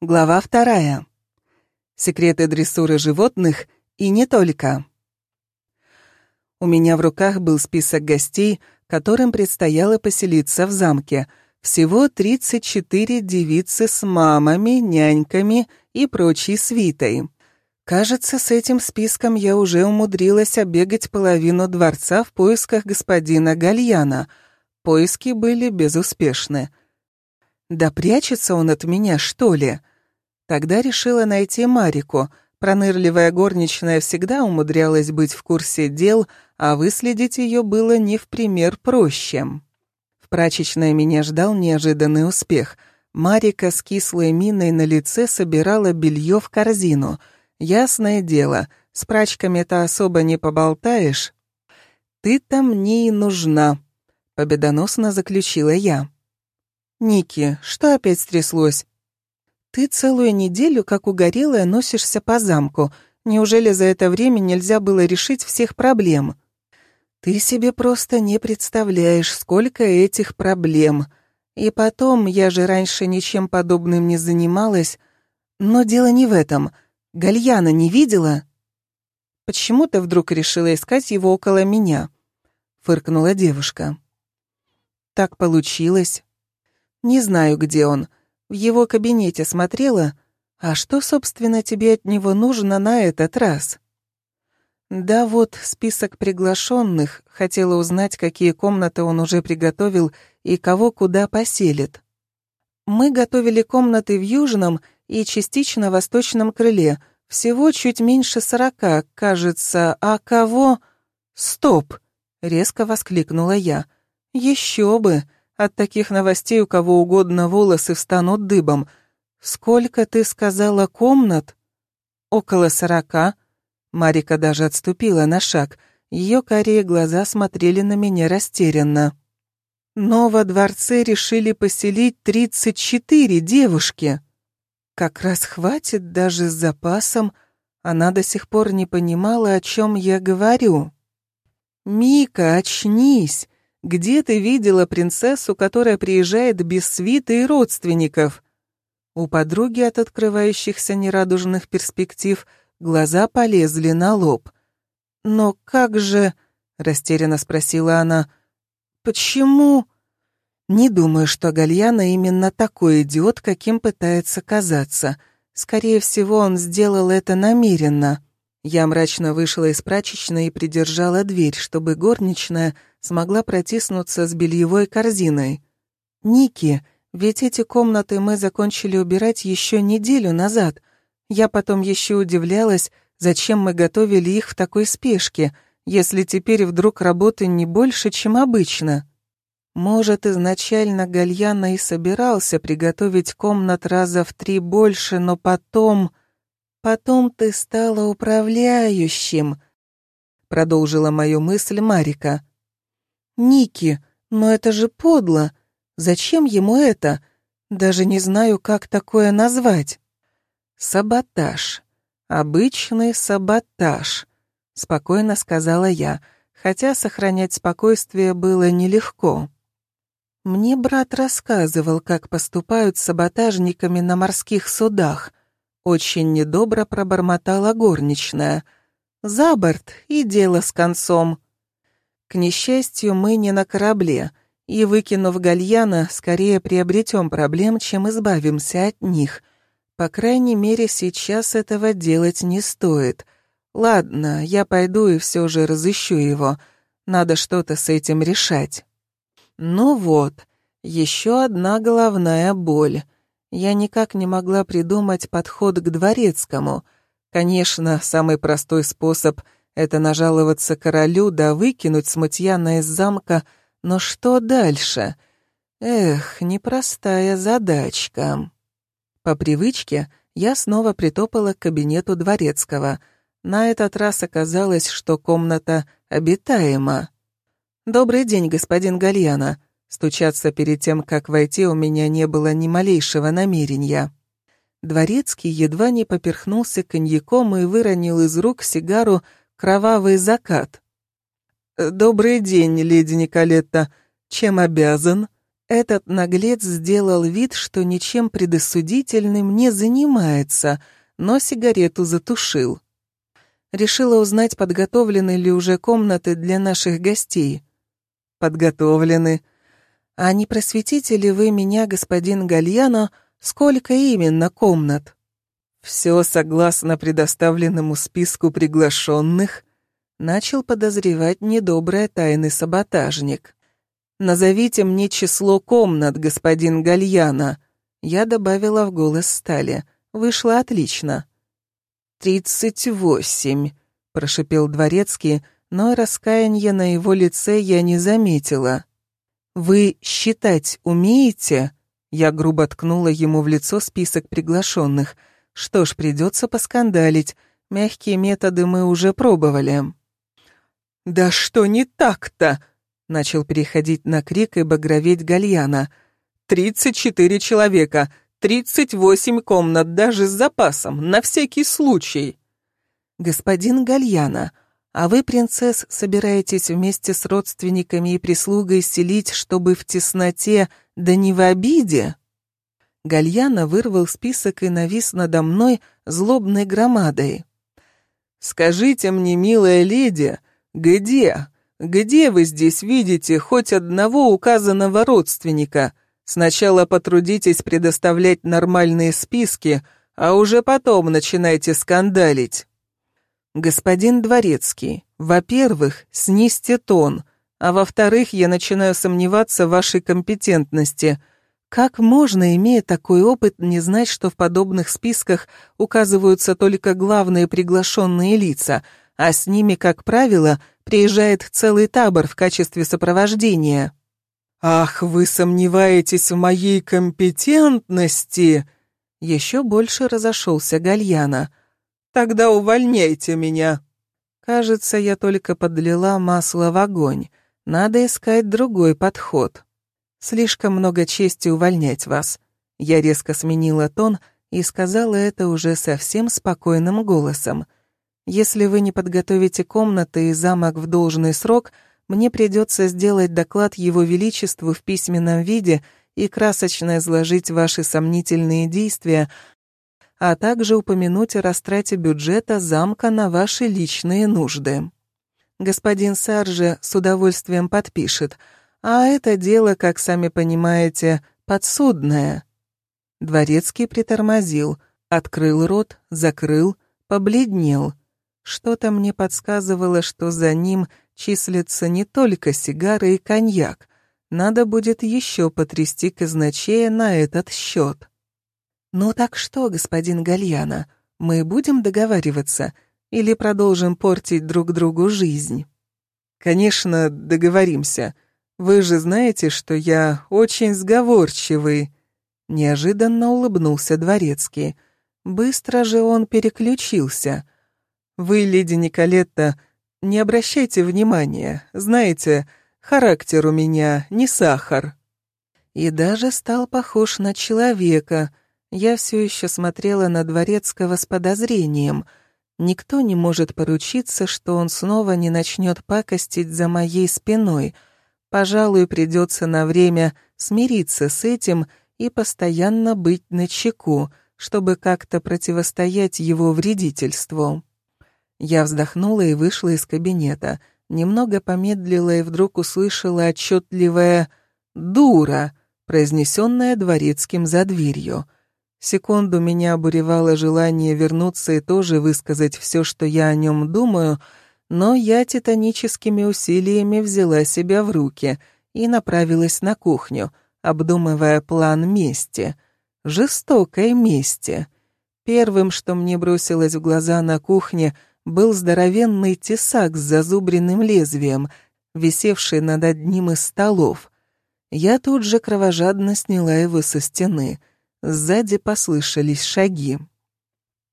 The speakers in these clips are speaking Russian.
Глава вторая. Секреты дрессуры животных и не только. У меня в руках был список гостей, которым предстояло поселиться в замке. Всего 34 девицы с мамами, няньками и прочей свитой. Кажется, с этим списком я уже умудрилась обегать половину дворца в поисках господина Гальяна. Поиски были безуспешны. Да прячется он от меня, что ли? Тогда решила найти Марику. Пронырливая горничная всегда умудрялась быть в курсе дел, а выследить ее было не в пример проще. В прачечной меня ждал неожиданный успех. Марика с кислой миной на лице собирала белье в корзину. Ясное дело, с прачками-то особо не поболтаешь. «Ты-то мне и нужна», — победоносно заключила я. «Ники, что опять стряслось? Ты целую неделю, как угорелая, носишься по замку. Неужели за это время нельзя было решить всех проблем? Ты себе просто не представляешь, сколько этих проблем. И потом, я же раньше ничем подобным не занималась. Но дело не в этом. Гальяна не видела? Почему ты вдруг решила искать его около меня? Фыркнула девушка. Так получилось. Не знаю, где он. В его кабинете смотрела, а что, собственно, тебе от него нужно на этот раз? Да вот, список приглашенных, хотела узнать, какие комнаты он уже приготовил и кого куда поселит. Мы готовили комнаты в южном и частично восточном крыле, всего чуть меньше сорока, кажется, а кого... Стоп! Резко воскликнула я. Еще бы! От таких новостей у кого угодно волосы встанут дыбом. Сколько ты сказала комнат? Около сорока. Марика даже отступила на шаг. Ее карие глаза смотрели на меня растерянно. Но во дворце решили поселить тридцать четыре девушки. Как раз хватит даже с запасом. Она до сих пор не понимала, о чем я говорю. «Мика, очнись! Где ты видела принцессу, которая приезжает без свиты и родственников? У подруги от открывающихся нерадужных перспектив глаза полезли на лоб. «Но как же...» — растерянно спросила она. «Почему...» «Не думаю, что Гальяна именно такой идиот, каким пытается казаться. Скорее всего, он сделал это намеренно». Я мрачно вышла из прачечной и придержала дверь, чтобы горничная смогла протиснуться с бельевой корзиной. «Ники, ведь эти комнаты мы закончили убирать еще неделю назад. Я потом еще удивлялась, зачем мы готовили их в такой спешке, если теперь вдруг работы не больше, чем обычно». Может, изначально Гальяна и собирался приготовить комнат раза в три больше, но потом... Потом ты стала управляющим, продолжила мою мысль Марика. Ники, но это же подло. Зачем ему это? Даже не знаю, как такое назвать. Саботаж. Обычный саботаж, спокойно сказала я, хотя сохранять спокойствие было нелегко. Мне брат рассказывал, как поступают с саботажниками на морских судах. Очень недобро пробормотала горничная. «За борт и дело с концом». К несчастью, мы не на корабле, и, выкинув гальяна, скорее приобретем проблем, чем избавимся от них. По крайней мере, сейчас этого делать не стоит. Ладно, я пойду и все же разыщу его. Надо что-то с этим решать. Ну вот, еще одна головная боль. Я никак не могла придумать подход к дворецкому. Конечно, самый простой способ — это нажаловаться королю да выкинуть смутьяна из замка, но что дальше? Эх, непростая задачка. По привычке я снова притопала к кабинету дворецкого. На этот раз оказалось, что комната обитаема. «Добрый день, господин Гальяна», Стучаться перед тем, как войти, у меня не было ни малейшего намерения. Дворецкий едва не поперхнулся коньяком и выронил из рук сигару «Кровавый закат». «Добрый день, леди Николетта. Чем обязан?» Этот наглец сделал вид, что ничем предосудительным не занимается, но сигарету затушил. Решила узнать, подготовлены ли уже комнаты для наших гостей. Подготовлены. А не просветите ли вы меня, господин Гальяно, сколько именно комнат? Все согласно предоставленному списку приглашенных, начал подозревать недоброе тайный саботажник. «Назовите мне число комнат, господин Гальяна». Я добавила в голос Стали. Вышло отлично. «Тридцать восемь», — прошипел Дворецкий, но раскаяния на его лице я не заметила. «Вы считать умеете?» Я грубо ткнула ему в лицо список приглашенных. «Что ж, придется поскандалить. Мягкие методы мы уже пробовали». «Да что не так-то?» Начал переходить на крик и багроветь Гальяна. «Тридцать четыре человека, тридцать восемь комнат, даже с запасом, на всякий случай!» «Господин Гальяна, а вы, принцесс, собираетесь вместе с родственниками и прислугой селить, чтобы в тесноте, да не в обиде?» Гальяна вырвал список и навис надо мной злобной громадой. «Скажите мне, милая леди, где, где вы здесь видите хоть одного указанного родственника? Сначала потрудитесь предоставлять нормальные списки, а уже потом начинайте скандалить. Господин Дворецкий, во-первых, снизьте тон, а во-вторых, я начинаю сомневаться в вашей компетентности. Как можно, имея такой опыт, не знать, что в подобных списках указываются только главные приглашенные лица, а с ними, как правило, приезжает целый табор в качестве сопровождения. «Ах, вы сомневаетесь в моей компетентности!» Еще больше разошелся Гальяна. «Тогда увольняйте меня!» Кажется, я только подлила масло в огонь. Надо искать другой подход. Слишком много чести увольнять вас. Я резко сменила тон и сказала это уже совсем спокойным голосом — если вы не подготовите комнаты и замок в должный срок, мне придется сделать доклад Его Величеству в письменном виде и красочно изложить ваши сомнительные действия, а также упомянуть о растрате бюджета замка на ваши личные нужды. Господин Сарже с удовольствием подпишет, а это дело, как сами понимаете, подсудное. Дворецкий притормозил, открыл рот, закрыл, побледнел — что-то мне подсказывало, что за ним числятся не только сигары и коньяк. Надо будет еще потрясти казначея на этот счет. «Ну так что, господин Гальяна, мы будем договариваться или продолжим портить друг другу жизнь?» «Конечно, договоримся. Вы же знаете, что я очень сговорчивый». Неожиданно улыбнулся Дворецкий. Быстро же он переключился — вы, леди Николетта, не обращайте внимания. Знаете, характер у меня не сахар. И даже стал похож на человека. Я все еще смотрела на Дворецкого с подозрением. Никто не может поручиться, что он снова не начнет пакостить за моей спиной. Пожалуй, придется на время смириться с этим и постоянно быть начеку, чтобы как-то противостоять его вредительству. Я вздохнула и вышла из кабинета. Немного помедлила и вдруг услышала отчетливое «дура», произнесенное дворецким за дверью. Секунду меня обуревало желание вернуться и тоже высказать все, что я о нем думаю, но я титаническими усилиями взяла себя в руки и направилась на кухню, обдумывая план мести. Жестокой мести. Первым, что мне бросилось в глаза на кухне — был здоровенный тесак с зазубренным лезвием, висевший над одним из столов. Я тут же кровожадно сняла его со стены. Сзади послышались шаги.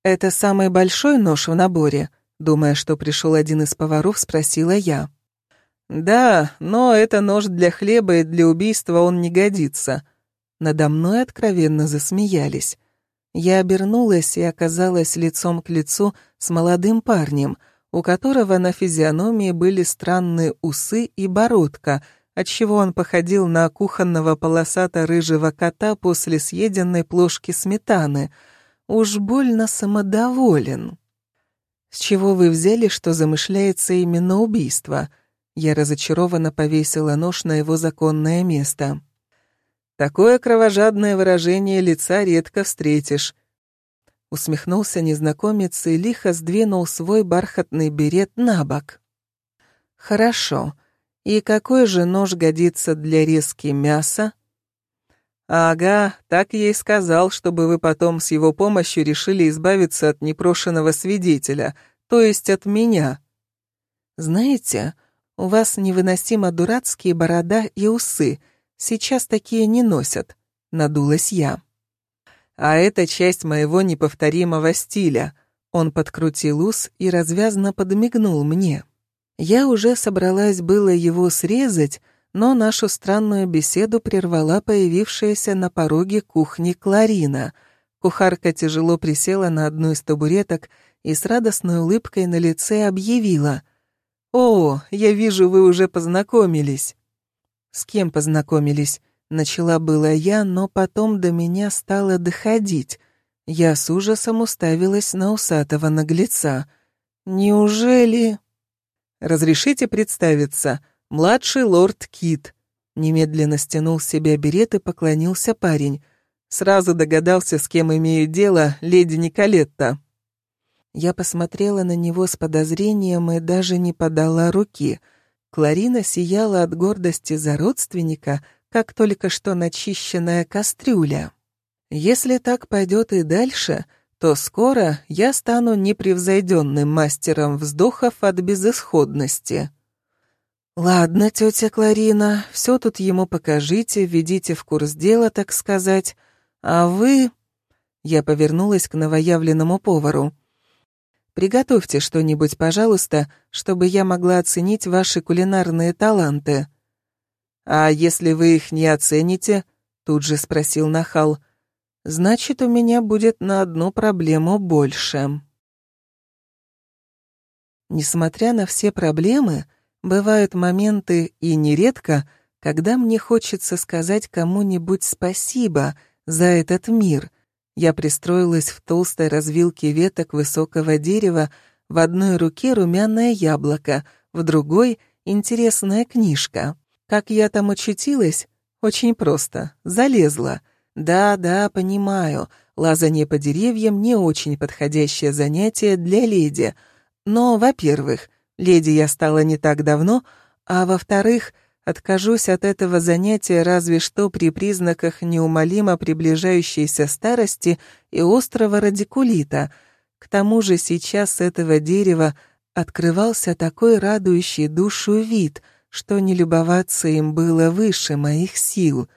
«Это самый большой нож в наборе?» Думая, что пришел один из поваров, спросила я. «Да, но это нож для хлеба и для убийства он не годится». Надо мной откровенно засмеялись. Я обернулась и оказалась лицом к лицу с молодым парнем, у которого на физиономии были странные усы и бородка, отчего он походил на кухонного полосато-рыжего кота после съеденной плошки сметаны. Уж больно самодоволен. «С чего вы взяли, что замышляется именно убийство?» Я разочарованно повесила нож на его законное место. «Такое кровожадное выражение лица редко встретишь», усмехнулся незнакомец и лихо сдвинул свой бархатный берет на бок. «Хорошо. И какой же нож годится для резки мяса?» «Ага, так и сказал, чтобы вы потом с его помощью решили избавиться от непрошенного свидетеля, то есть от меня». «Знаете, у вас невыносимо дурацкие борода и усы. Сейчас такие не носят», — надулась я. «А это часть моего неповторимого стиля», — он подкрутил ус и развязно подмигнул мне. Я уже собралась было его срезать, но нашу странную беседу прервала появившаяся на пороге кухни Кларина. Кухарка тяжело присела на одну из табуреток и с радостной улыбкой на лице объявила. «О, я вижу, вы уже познакомились». «С кем познакомились?» Начала была я, но потом до меня стало доходить. Я с ужасом уставилась на усатого наглеца. «Неужели...» «Разрешите представиться?» «Младший лорд Кит». Немедленно стянул с себя берет и поклонился парень. Сразу догадался, с кем имею дело леди Николетта. Я посмотрела на него с подозрением и даже не подала руки. Кларина сияла от гордости за родственника, как только что начищенная кастрюля. Если так пойдет и дальше, то скоро я стану непревзойденным мастером вздохов от безысходности. «Ладно, тетя Кларина, все тут ему покажите, введите в курс дела, так сказать. А вы...» Я повернулась к новоявленному повару. «Приготовьте что-нибудь, пожалуйста, чтобы я могла оценить ваши кулинарные таланты». «А если вы их не оцените?» — тут же спросил Нахал. «Значит, у меня будет на одну проблему больше». Несмотря на все проблемы, Бывают моменты, и нередко, когда мне хочется сказать кому-нибудь спасибо за этот мир. Я пристроилась в толстой развилке веток высокого дерева, в одной руке румяное яблоко, в другой — интересная книжка. Как я там очутилась? Очень просто. Залезла. Да-да, понимаю, лазание по деревьям не очень подходящее занятие для леди. Но, во-первых, Леди я стала не так давно, а во-вторых, откажусь от этого занятия разве что при признаках неумолимо приближающейся старости и острого радикулита. К тому же сейчас с этого дерева открывался такой радующий душу вид, что не любоваться им было выше моих сил.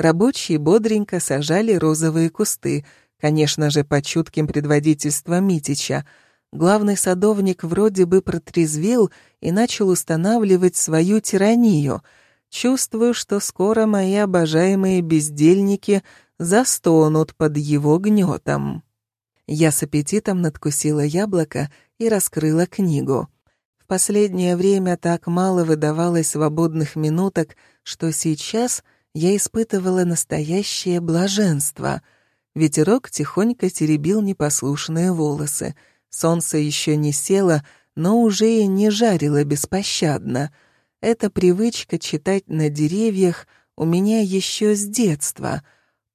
Рабочие бодренько сажали розовые кусты, конечно же, под чутким предводительством Митича — главный садовник вроде бы протрезвел и начал устанавливать свою тиранию. Чувствую, что скоро мои обожаемые бездельники застонут под его гнетом. Я с аппетитом надкусила яблоко и раскрыла книгу. В последнее время так мало выдавалось свободных минуток, что сейчас я испытывала настоящее блаженство. Ветерок тихонько теребил непослушные волосы — Солнце еще не село, но уже и не жарило беспощадно. Эта привычка читать на деревьях у меня еще с детства.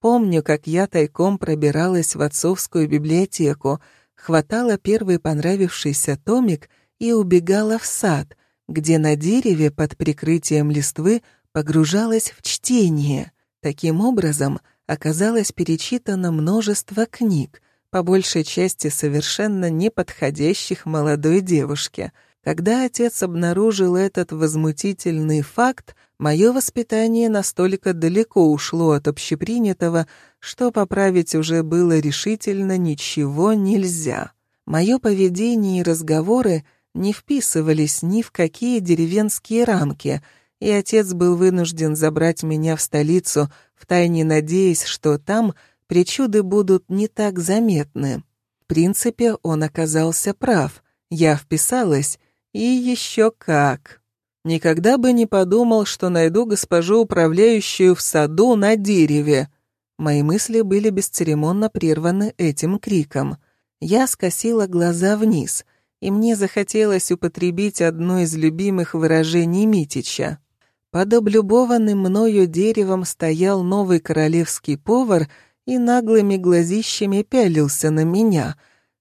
Помню, как я тайком пробиралась в отцовскую библиотеку, хватала первый понравившийся томик и убегала в сад, где на дереве под прикрытием листвы погружалась в чтение. Таким образом, оказалось перечитано множество книг, по большей части совершенно неподходящих молодой девушке. Когда отец обнаружил этот возмутительный факт, мое воспитание настолько далеко ушло от общепринятого, что поправить уже было решительно ничего нельзя. Мое поведение и разговоры не вписывались ни в какие деревенские рамки, и отец был вынужден забрать меня в столицу, втайне надеясь, что там — причуды будут не так заметны. В принципе, он оказался прав. Я вписалась, и еще как. Никогда бы не подумал, что найду госпожу управляющую в саду на дереве. Мои мысли были бесцеремонно прерваны этим криком. Я скосила глаза вниз, и мне захотелось употребить одно из любимых выражений Митича. Под облюбованным мною деревом стоял новый королевский повар и наглыми глазищами пялился на меня.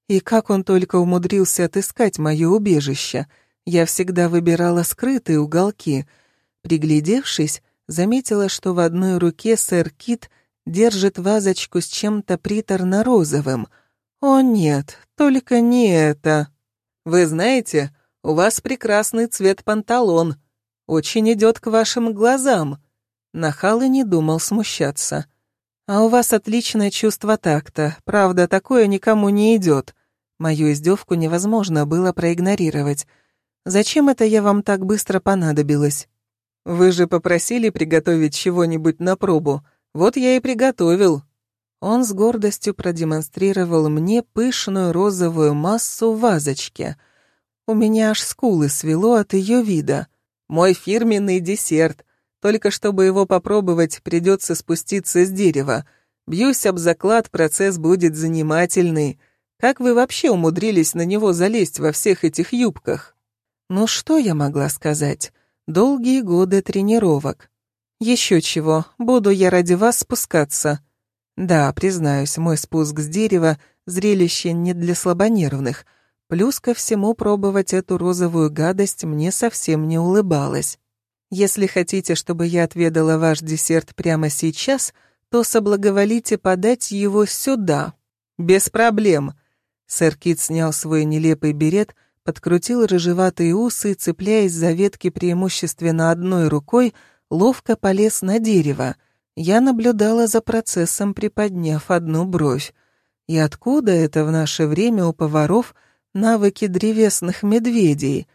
И как он только умудрился отыскать мое убежище. Я всегда выбирала скрытые уголки. Приглядевшись, заметила, что в одной руке сэр Кит держит вазочку с чем-то приторно-розовым. «О нет, только не это!» «Вы знаете, у вас прекрасный цвет панталон», очень идет к вашим глазам». Нахал и не думал смущаться. «А у вас отличное чувство такта. Правда, такое никому не идет». Мою издевку невозможно было проигнорировать. «Зачем это я вам так быстро понадобилась?» «Вы же попросили приготовить чего-нибудь на пробу. Вот я и приготовил». Он с гордостью продемонстрировал мне пышную розовую массу в вазочке. У меня аж скулы свело от ее вида. Мой фирменный десерт. Только чтобы его попробовать, придется спуститься с дерева. Бьюсь об заклад, процесс будет занимательный. Как вы вообще умудрились на него залезть во всех этих юбках? Ну что я могла сказать? Долгие годы тренировок. Еще чего, буду я ради вас спускаться. Да, признаюсь, мой спуск с дерева — зрелище не для слабонервных — Плюс ко всему пробовать эту розовую гадость мне совсем не улыбалось. Если хотите, чтобы я отведала ваш десерт прямо сейчас, то соблаговолите подать его сюда. Без проблем. Сэр Кит снял свой нелепый берет, подкрутил рыжеватые усы и, цепляясь за ветки преимущественно одной рукой, ловко полез на дерево. Я наблюдала за процессом, приподняв одну бровь. И откуда это в наше время у поваров навыки древесных медведей.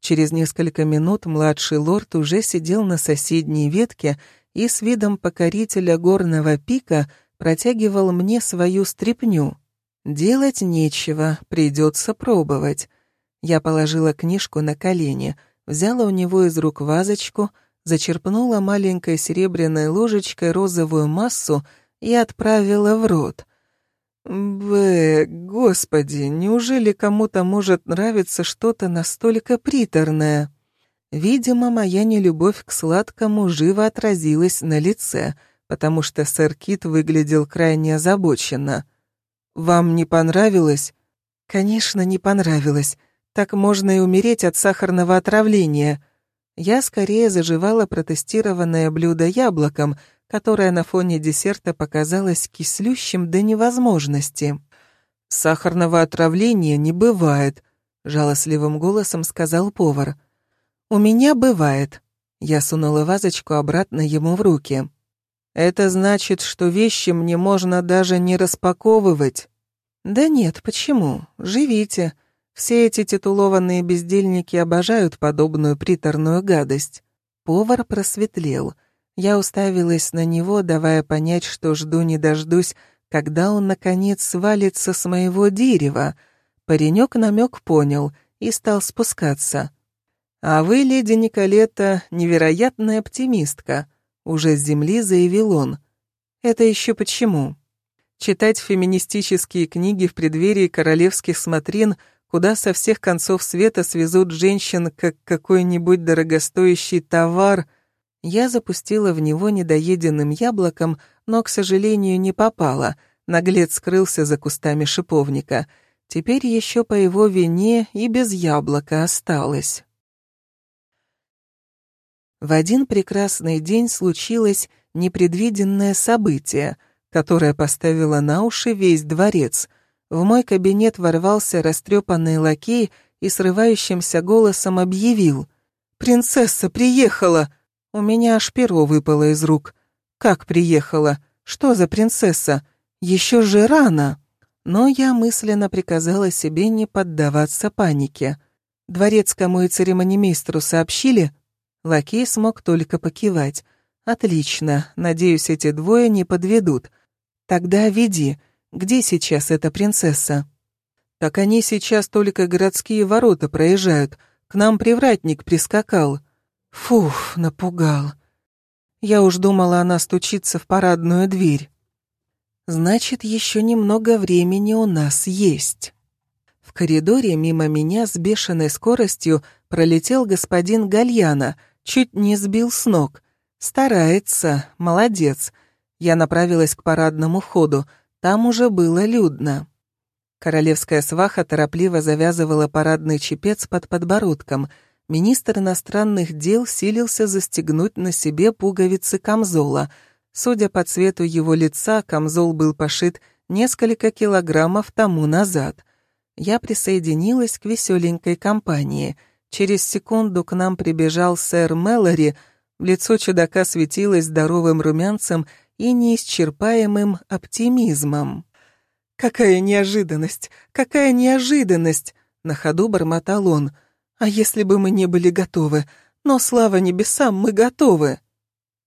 Через несколько минут младший лорд уже сидел на соседней ветке и с видом покорителя горного пика протягивал мне свою стряпню. Делать нечего, придется пробовать. Я положила книжку на колени, взяла у него из рук вазочку, зачерпнула маленькой серебряной ложечкой розовую массу и отправила в рот. Б, господи, неужели кому-то может нравиться что-то настолько приторное? Видимо, моя нелюбовь к сладкому живо отразилась на лице, потому что сэр Кит выглядел крайне озабоченно. «Вам не понравилось?» «Конечно, не понравилось. Так можно и умереть от сахарного отравления». Я скорее заживала протестированное блюдо яблоком, которое на фоне десерта показалось кислющим до невозможности. «Сахарного отравления не бывает», — жалостливым голосом сказал повар. «У меня бывает». Я сунула вазочку обратно ему в руки. «Это значит, что вещи мне можно даже не распаковывать». «Да нет, почему? Живите. Все эти титулованные бездельники обожают подобную приторную гадость». Повар просветлел — я уставилась на него, давая понять, что жду не дождусь, когда он, наконец, свалится с моего дерева. Паренек намек понял и стал спускаться. «А вы, леди Николета, невероятная оптимистка», — уже с земли заявил он. «Это еще почему?» Читать феминистические книги в преддверии королевских смотрин, куда со всех концов света свезут женщин как какой-нибудь дорогостоящий товар — я запустила в него недоеденным яблоком, но, к сожалению, не попала. Наглец скрылся за кустами шиповника. Теперь еще по его вине и без яблока осталось. В один прекрасный день случилось непредвиденное событие, которое поставило на уши весь дворец. В мой кабинет ворвался растрепанный лакей и срывающимся голосом объявил «Принцесса приехала!» У меня аж перо выпало из рук. Как приехала? Что за принцесса? Еще же рано. Но я мысленно приказала себе не поддаваться панике. Дворецкому и церемонимейстру сообщили? Лакей смог только покивать. Отлично, надеюсь, эти двое не подведут. Тогда веди. Где сейчас эта принцесса? Так они сейчас только городские ворота проезжают. К нам привратник прискакал. Фух, напугал. Я уж думала, она стучится в парадную дверь. Значит, еще немного времени у нас есть. В коридоре мимо меня с бешеной скоростью пролетел господин Гальяна, чуть не сбил с ног. Старается, молодец. Я направилась к парадному входу, там уже было людно. Королевская сваха торопливо завязывала парадный чепец под подбородком. Министр иностранных дел силился застегнуть на себе пуговицы камзола. Судя по цвету его лица, камзол был пошит несколько килограммов тому назад я присоединилась к веселенькой компании. Через секунду к нам прибежал сэр Мэлори, лицо чудака светилось здоровым румянцем и неисчерпаемым оптимизмом. «Какая неожиданность! Какая неожиданность!» — на ходу бормотал он. «А если бы мы не были готовы? Но, слава небесам, мы готовы!»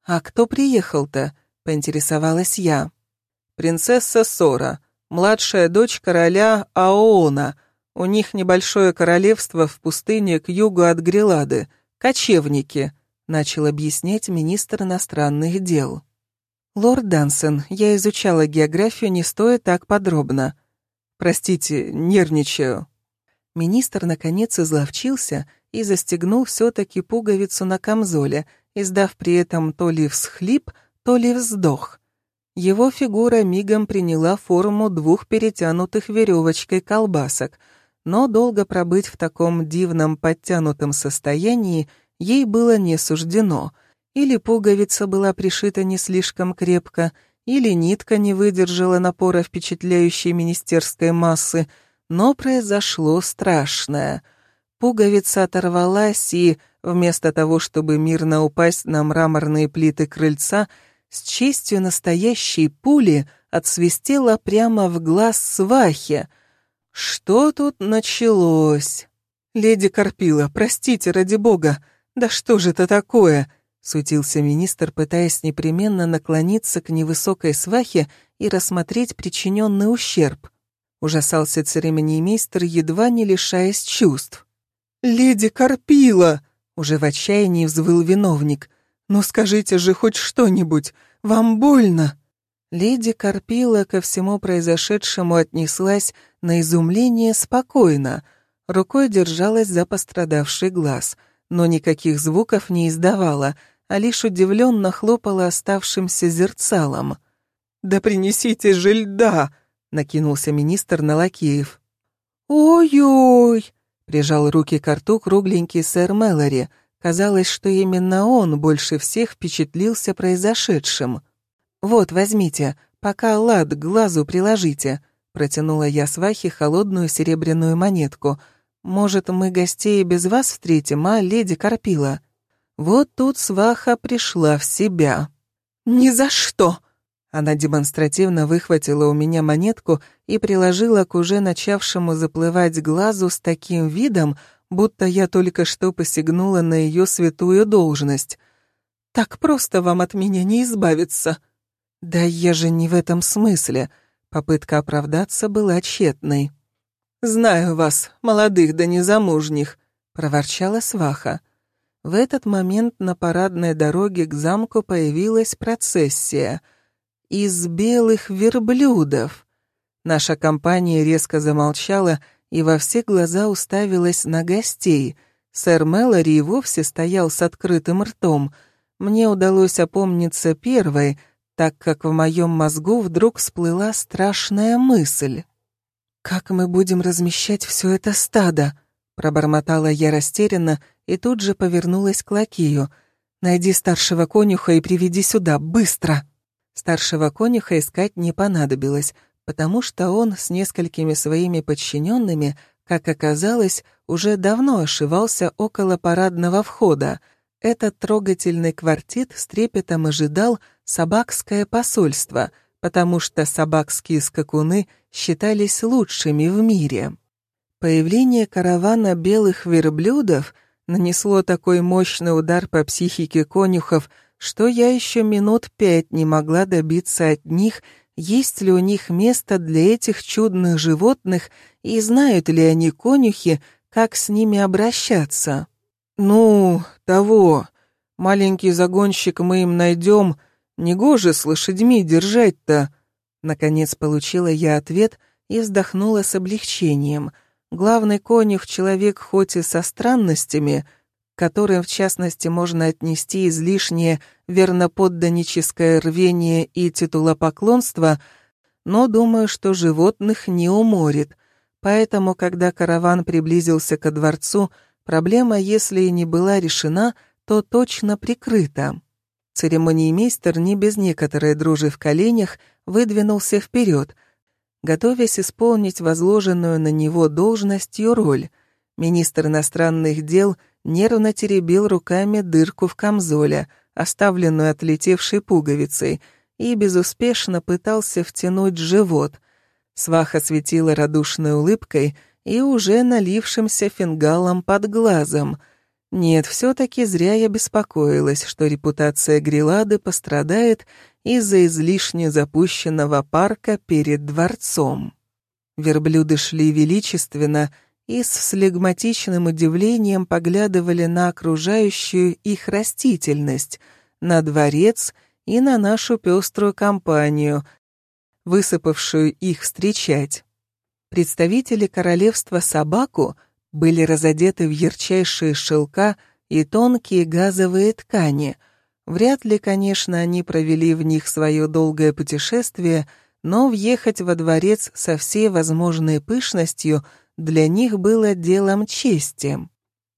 «А кто приехал-то?» — поинтересовалась я. «Принцесса Сора», младшая дочь короля Аоона. У них небольшое королевство в пустыне к югу от Грелады. Кочевники», — начал объяснять министр иностранных дел. «Лорд Дансен, я изучала географию не стоя так подробно. Простите, нервничаю». Министр наконец изловчился и застегнул все-таки пуговицу на камзоле, издав при этом то ли всхлип, то ли вздох. Его фигура мигом приняла форму двух перетянутых веревочкой колбасок, но долго пробыть в таком дивном подтянутом состоянии ей было не суждено. Или пуговица была пришита не слишком крепко, или нитка не выдержала напора впечатляющей министерской массы, но произошло страшное. Пуговица оторвалась и, вместо того, чтобы мирно упасть на мраморные плиты крыльца, с честью настоящей пули отсвистела прямо в глаз свахе. Что тут началось? Леди Карпила, простите, ради бога, да что же это такое? Сутился министр, пытаясь непременно наклониться к невысокой свахе и рассмотреть причиненный ущерб. Ужасался церемониймейстер, едва не лишаясь чувств. «Леди Карпила!» — уже в отчаянии взвыл виновник. «Ну скажите же хоть что-нибудь, вам больно?» Леди Карпила ко всему произошедшему отнеслась на изумление спокойно, рукой держалась за пострадавший глаз, но никаких звуков не издавала, а лишь удивленно хлопала оставшимся зерцалом. «Да принесите же льда!» — накинулся министр на лакеев. «Ой-ой!» — прижал руки к рту кругленький сэр Мэлори — Казалось, что именно он больше всех впечатлился произошедшим. «Вот, возьмите, пока лад к глазу приложите», — протянула я свахе холодную серебряную монетку. «Может, мы гостей без вас встретим, а, леди Карпила?» Вот тут сваха пришла в себя. «Ни за что!» Она демонстративно выхватила у меня монетку и приложила к уже начавшему заплывать глазу с таким видом, будто я только что посягнула на ее святую должность. Так просто вам от меня не избавиться. Да я же не в этом смысле. Попытка оправдаться была тщетной. «Знаю вас, молодых да незамужних», — проворчала сваха. В этот момент на парадной дороге к замку появилась процессия из белых верблюдов. Наша компания резко замолчала и во все глаза уставилась на гостей. Сэр Мэлори вовсе стоял с открытым ртом. Мне удалось опомниться первой, так как в моем мозгу вдруг всплыла страшная мысль. «Как мы будем размещать все это стадо?» Пробормотала я растерянно и тут же повернулась к лакею. «Найди старшего конюха и приведи сюда, быстро!» Старшего конюха искать не понадобилось потому что он с несколькими своими подчиненными, как оказалось, уже давно ошивался около парадного входа. Этот трогательный квартет с трепетом ожидал собакское посольство, потому что собакские скакуны считались лучшими в мире. Появление каравана белых верблюдов нанесло такой мощный удар по психике конюхов, что я еще минут пять не могла добиться от них — есть ли у них место для этих чудных животных и знают ли они, конюхи, как с ними обращаться. «Ну, того, Маленький загонщик мы им найдем. Негоже с лошадьми держать-то. Наконец получила я ответ и вздохнула с облегчением. Главный конюх — человек хоть и со странностями, которым, в частности, можно отнести излишнее верноподданническое рвение и титулопоклонство, но думаю, что животных не уморит. Поэтому, когда караван приблизился ко дворцу, проблема, если и не была решена, то точно прикрыта. Церемониймейстер не без некоторой дружи в коленях выдвинулся вперед, готовясь исполнить возложенную на него должностью роль. Министр иностранных дел нервно теребил руками дырку в камзоле, оставленную отлетевшей пуговицей, и безуспешно пытался втянуть живот. Сваха светила радушной улыбкой и уже налившимся фингалом под глазом — нет, все-таки зря я беспокоилась, что репутация Грилады пострадает из-за излишне запущенного парка перед дворцом. Верблюды шли величественно и с флегматичным удивлением поглядывали на окружающую их растительность, на дворец и на нашу пеструю компанию, высыпавшую их встречать. Представители королевства собаку — были разодеты в ярчайшие шелка и тонкие газовые ткани. Вряд ли, конечно, они провели в них свое долгое путешествие, но въехать во дворец со всей возможной пышностью для них было делом чести.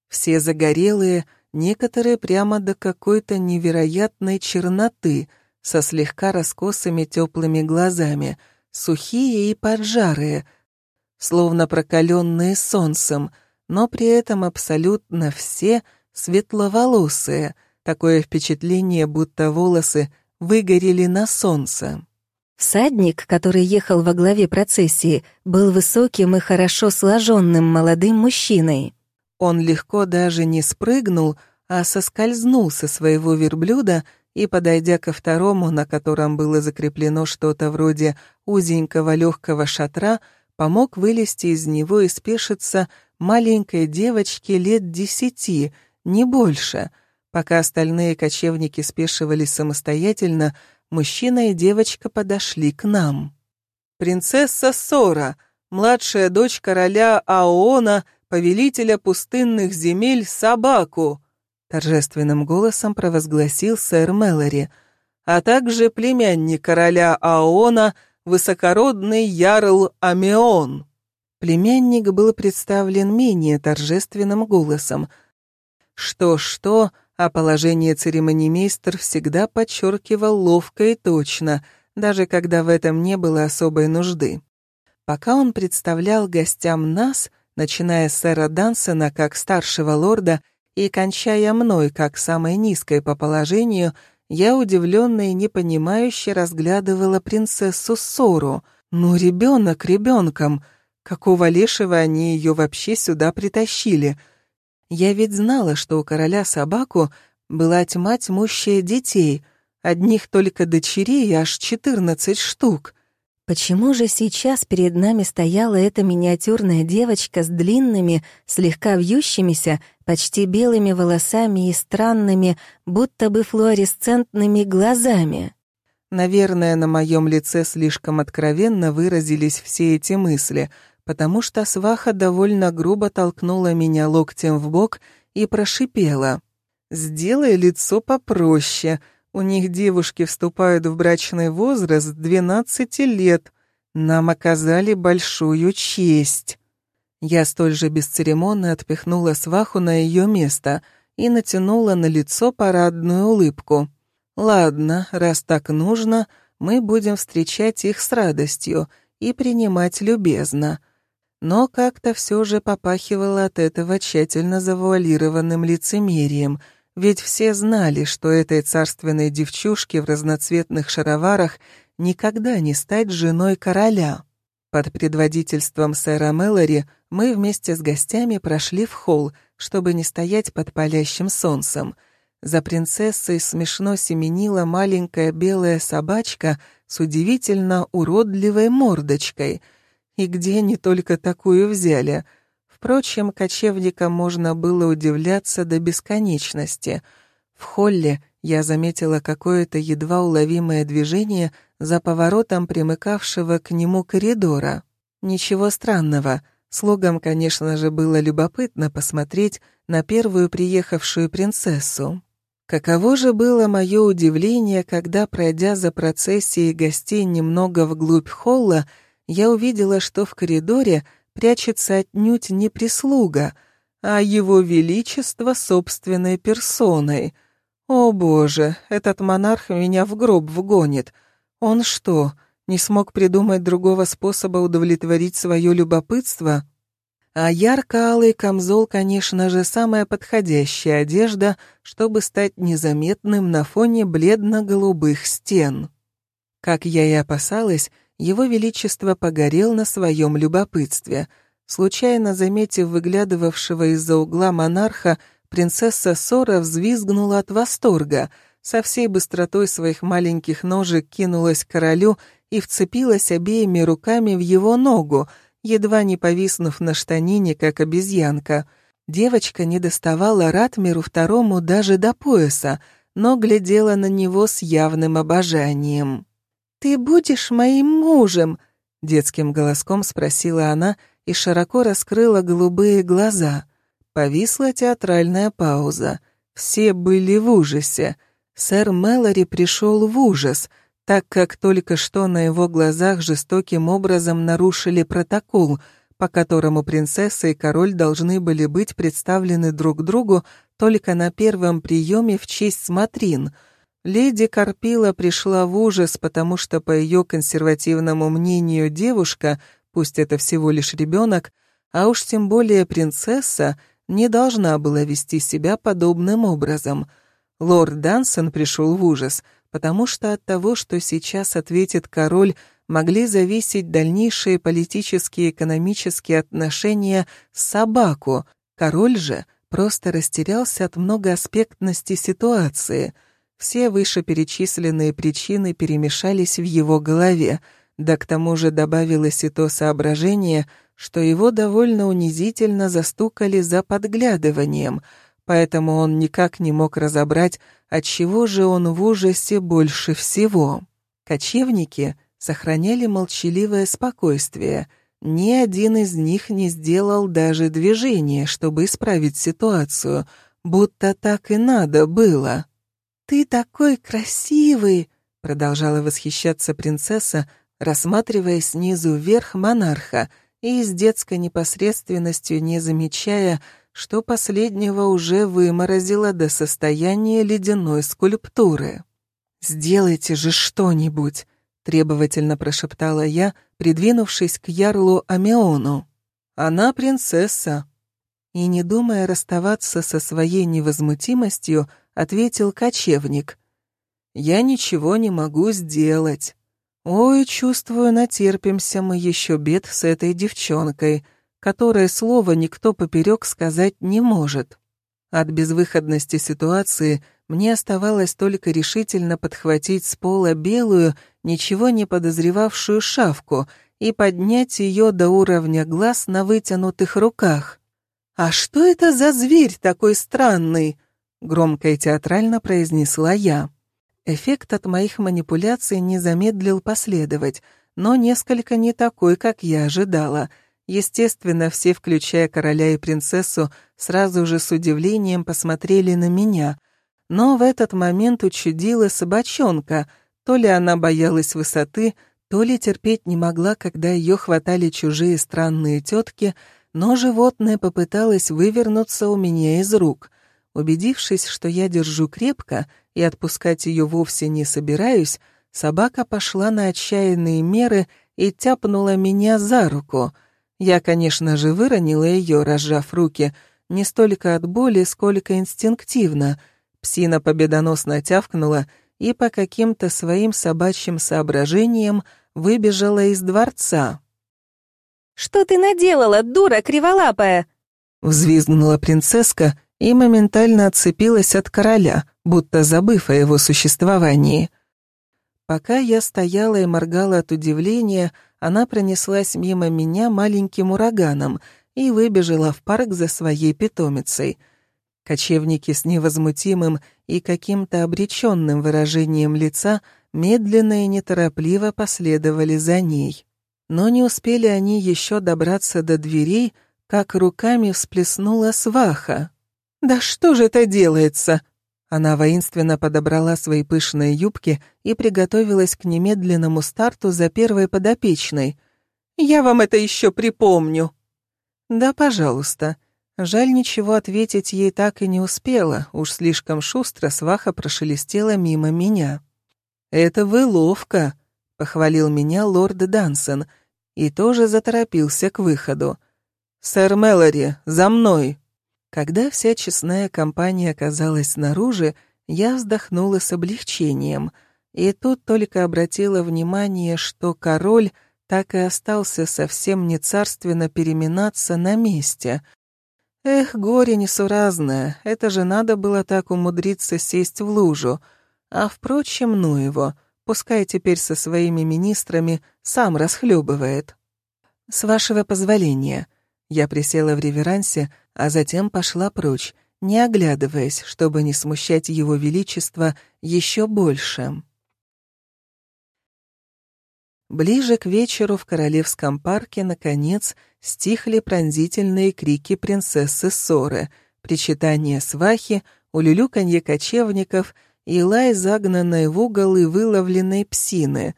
Все загорелые, некоторые прямо до какой-то невероятной черноты, со слегка раскосыми теплыми глазами, сухие и поджарые, словно прокаленные солнцем — но при этом абсолютно все светловолосые, такое впечатление, будто волосы выгорели на солнце. Всадник, который ехал во главе процессии, был высоким и хорошо сложенным молодым мужчиной. Он легко даже не спрыгнул, а соскользнул со своего верблюда и, подойдя ко второму, на котором было закреплено что-то вроде узенького легкого шатра, помог вылезти из него и спешиться маленькой девочке лет десяти, не больше. Пока остальные кочевники спешивались самостоятельно, мужчина и девочка подошли к нам. «Принцесса Сора, младшая дочь короля Аона, повелителя пустынных земель Собаку», торжественным голосом провозгласил сэр Мэлори, а также племянник короля Аона, высокородный ярл Амеон. Племянник был представлен менее торжественным голосом. Что-что, а положение церемонимейстер всегда подчеркивал ловко и точно, даже когда в этом не было особой нужды. Пока он представлял гостям нас, начиная с сэра Дансона как старшего лорда и кончая мной как самой низкой по положению, я удивленно и непонимающе разглядывала принцессу Сору. Ну, ребенок ребенком — Какого лешего они ее вообще сюда притащили? Я ведь знала, что у короля собаку была тьма тьмущая детей, одних только дочерей аж четырнадцать штук. Почему же сейчас перед нами стояла эта миниатюрная девочка с длинными, слегка вьющимися, почти белыми волосами и странными, будто бы флуоресцентными глазами? Наверное, на моем лице слишком откровенно выразились все эти мысли — потому что сваха довольно грубо толкнула меня локтем в бок и прошипела. «Сделай лицо попроще. У них девушки вступают в брачный возраст 12 лет. Нам оказали большую честь». Я столь же бесцеремонно отпихнула сваху на ее место и натянула на лицо парадную улыбку. «Ладно, раз так нужно, мы будем встречать их с радостью и принимать любезно но как-то все же попахивало от этого тщательно завуалированным лицемерием, ведь все знали, что этой царственной девчушке в разноцветных шароварах никогда не стать женой короля. Под предводительством сэра Мэлори мы вместе с гостями прошли в холл, чтобы не стоять под палящим солнцем. За принцессой смешно семенила маленькая белая собачка с удивительно уродливой мордочкой — и где они только такую взяли? Впрочем, кочевникам можно было удивляться до бесконечности. В холле я заметила какое-то едва уловимое движение за поворотом примыкавшего к нему коридора. Ничего странного. Слугам, конечно же, было любопытно посмотреть на первую приехавшую принцессу. Каково же было мое удивление, когда, пройдя за процессией гостей немного вглубь холла, я увидела, что в коридоре прячется отнюдь не прислуга, а его величество собственной персоной. О боже, этот монарх меня в гроб вгонит. Он что, не смог придумать другого способа удовлетворить свое любопытство? А ярко-алый камзол, конечно же, самая подходящая одежда, чтобы стать незаметным на фоне бледно-голубых стен. Как я и опасалась, его величество погорел на своем любопытстве. Случайно заметив выглядывавшего из-за угла монарха, принцесса Сора взвизгнула от восторга, со всей быстротой своих маленьких ножек кинулась к королю и вцепилась обеими руками в его ногу — едва не повиснув на штанине, как обезьянка. Девочка не доставала Ратмиру второму даже до пояса, но глядела на него с явным обожанием. «Ты будешь моим мужем?» — детским голоском спросила она и широко раскрыла голубые глаза. Повисла театральная пауза. Все были в ужасе. Сэр Мэлори пришел в ужас — так как только что на его глазах жестоким образом нарушили протокол, по которому принцесса и король должны были быть представлены друг другу только на первом приеме в честь смотрин. Леди Карпила пришла в ужас, потому что, по ее консервативному мнению, девушка, пусть это всего лишь ребенок, а уж тем более принцесса, не должна была вести себя подобным образом. Лорд Дансон пришел в ужас — потому что от того, что сейчас ответит король, могли зависеть дальнейшие политические и экономические отношения с собаку. Король же просто растерялся от многоаспектности ситуации. Все вышеперечисленные причины перемешались в его голове, да к тому же добавилось и то соображение, что его довольно унизительно застукали за подглядыванием — поэтому он никак не мог разобрать, отчего же он в ужасе больше всего. Кочевники сохраняли молчаливое спокойствие. Ни один из них не сделал даже движения, чтобы исправить ситуацию, будто так и надо было. «Ты такой красивый!» — продолжала восхищаться принцесса, рассматривая снизу вверх монарха и с детской непосредственностью не замечая, что последнего уже выморозило до состояния ледяной скульптуры. «Сделайте же что-нибудь!» — требовательно прошептала я, придвинувшись к ярлу Амеону. «Она принцесса!» И, не думая расставаться со своей невозмутимостью, ответил кочевник. «Я ничего не могу сделать. Ой, чувствую, натерпимся мы еще бед с этой девчонкой которое слово никто поперек сказать не может. От безвыходности ситуации мне оставалось только решительно подхватить с пола белую, ничего не подозревавшую шавку и поднять ее до уровня глаз на вытянутых руках. «А что это за зверь такой странный?» — громко и театрально произнесла я. Эффект от моих манипуляций не замедлил последовать, но несколько не такой, как я ожидала — Естественно, все, включая короля и принцессу, сразу же с удивлением посмотрели на меня. Но в этот момент учудила собачонка. То ли она боялась высоты, то ли терпеть не могла, когда ее хватали чужие странные тетки, но животное попыталось вывернуться у меня из рук. Убедившись, что я держу крепко и отпускать ее вовсе не собираюсь, собака пошла на отчаянные меры и тяпнула меня за руку — я, конечно же, выронила ее, разжав руки, не столько от боли, сколько инстинктивно. Псина победоносно тявкнула и по каким-то своим собачьим соображениям выбежала из дворца. «Что ты наделала, дура криволапая?» Взвизгнула принцесска и моментально отцепилась от короля, будто забыв о его существовании. Пока я стояла и моргала от удивления, она пронеслась мимо меня маленьким ураганом и выбежала в парк за своей питомицей. Кочевники с невозмутимым и каким-то обреченным выражением лица медленно и неторопливо последовали за ней. Но не успели они еще добраться до дверей, как руками всплеснула сваха. «Да что же это делается?» Она воинственно подобрала свои пышные юбки и приготовилась к немедленному старту за первой подопечной. «Я вам это еще припомню». «Да, пожалуйста». Жаль, ничего ответить ей так и не успела, уж слишком шустро сваха прошелестела мимо меня. «Это вы ловко», — похвалил меня лорд Дансон и тоже заторопился к выходу. «Сэр Мэлори, за мной!» Когда вся честная компания оказалась снаружи, я вздохнула с облегчением, и тут только обратила внимание, что король так и остался совсем не царственно переминаться на месте. Эх, горе несуразное, это же надо было так умудриться сесть в лужу. А впрочем, ну его, пускай теперь со своими министрами сам расхлебывает. «С вашего позволения», я присела в реверансе, а затем пошла прочь, не оглядываясь, чтобы не смущать его величество еще больше. Ближе к вечеру в Королевском парке, наконец, стихли пронзительные крики принцессы Соры, причитания свахи, улюлюканье кочевников и лай загнанной в угол и выловленной псины.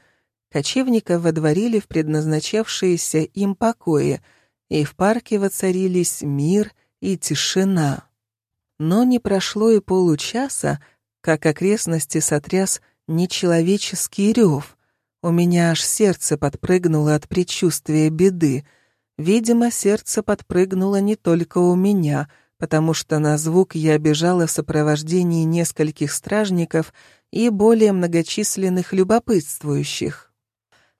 Кочевников водворили в предназначавшиеся им покои — и в парке воцарились мир и тишина. Но не прошло и получаса, как окрестности сотряс нечеловеческий рев. У меня аж сердце подпрыгнуло от предчувствия беды. Видимо, сердце подпрыгнуло не только у меня, потому что на звук я бежала в сопровождении нескольких стражников и более многочисленных любопытствующих.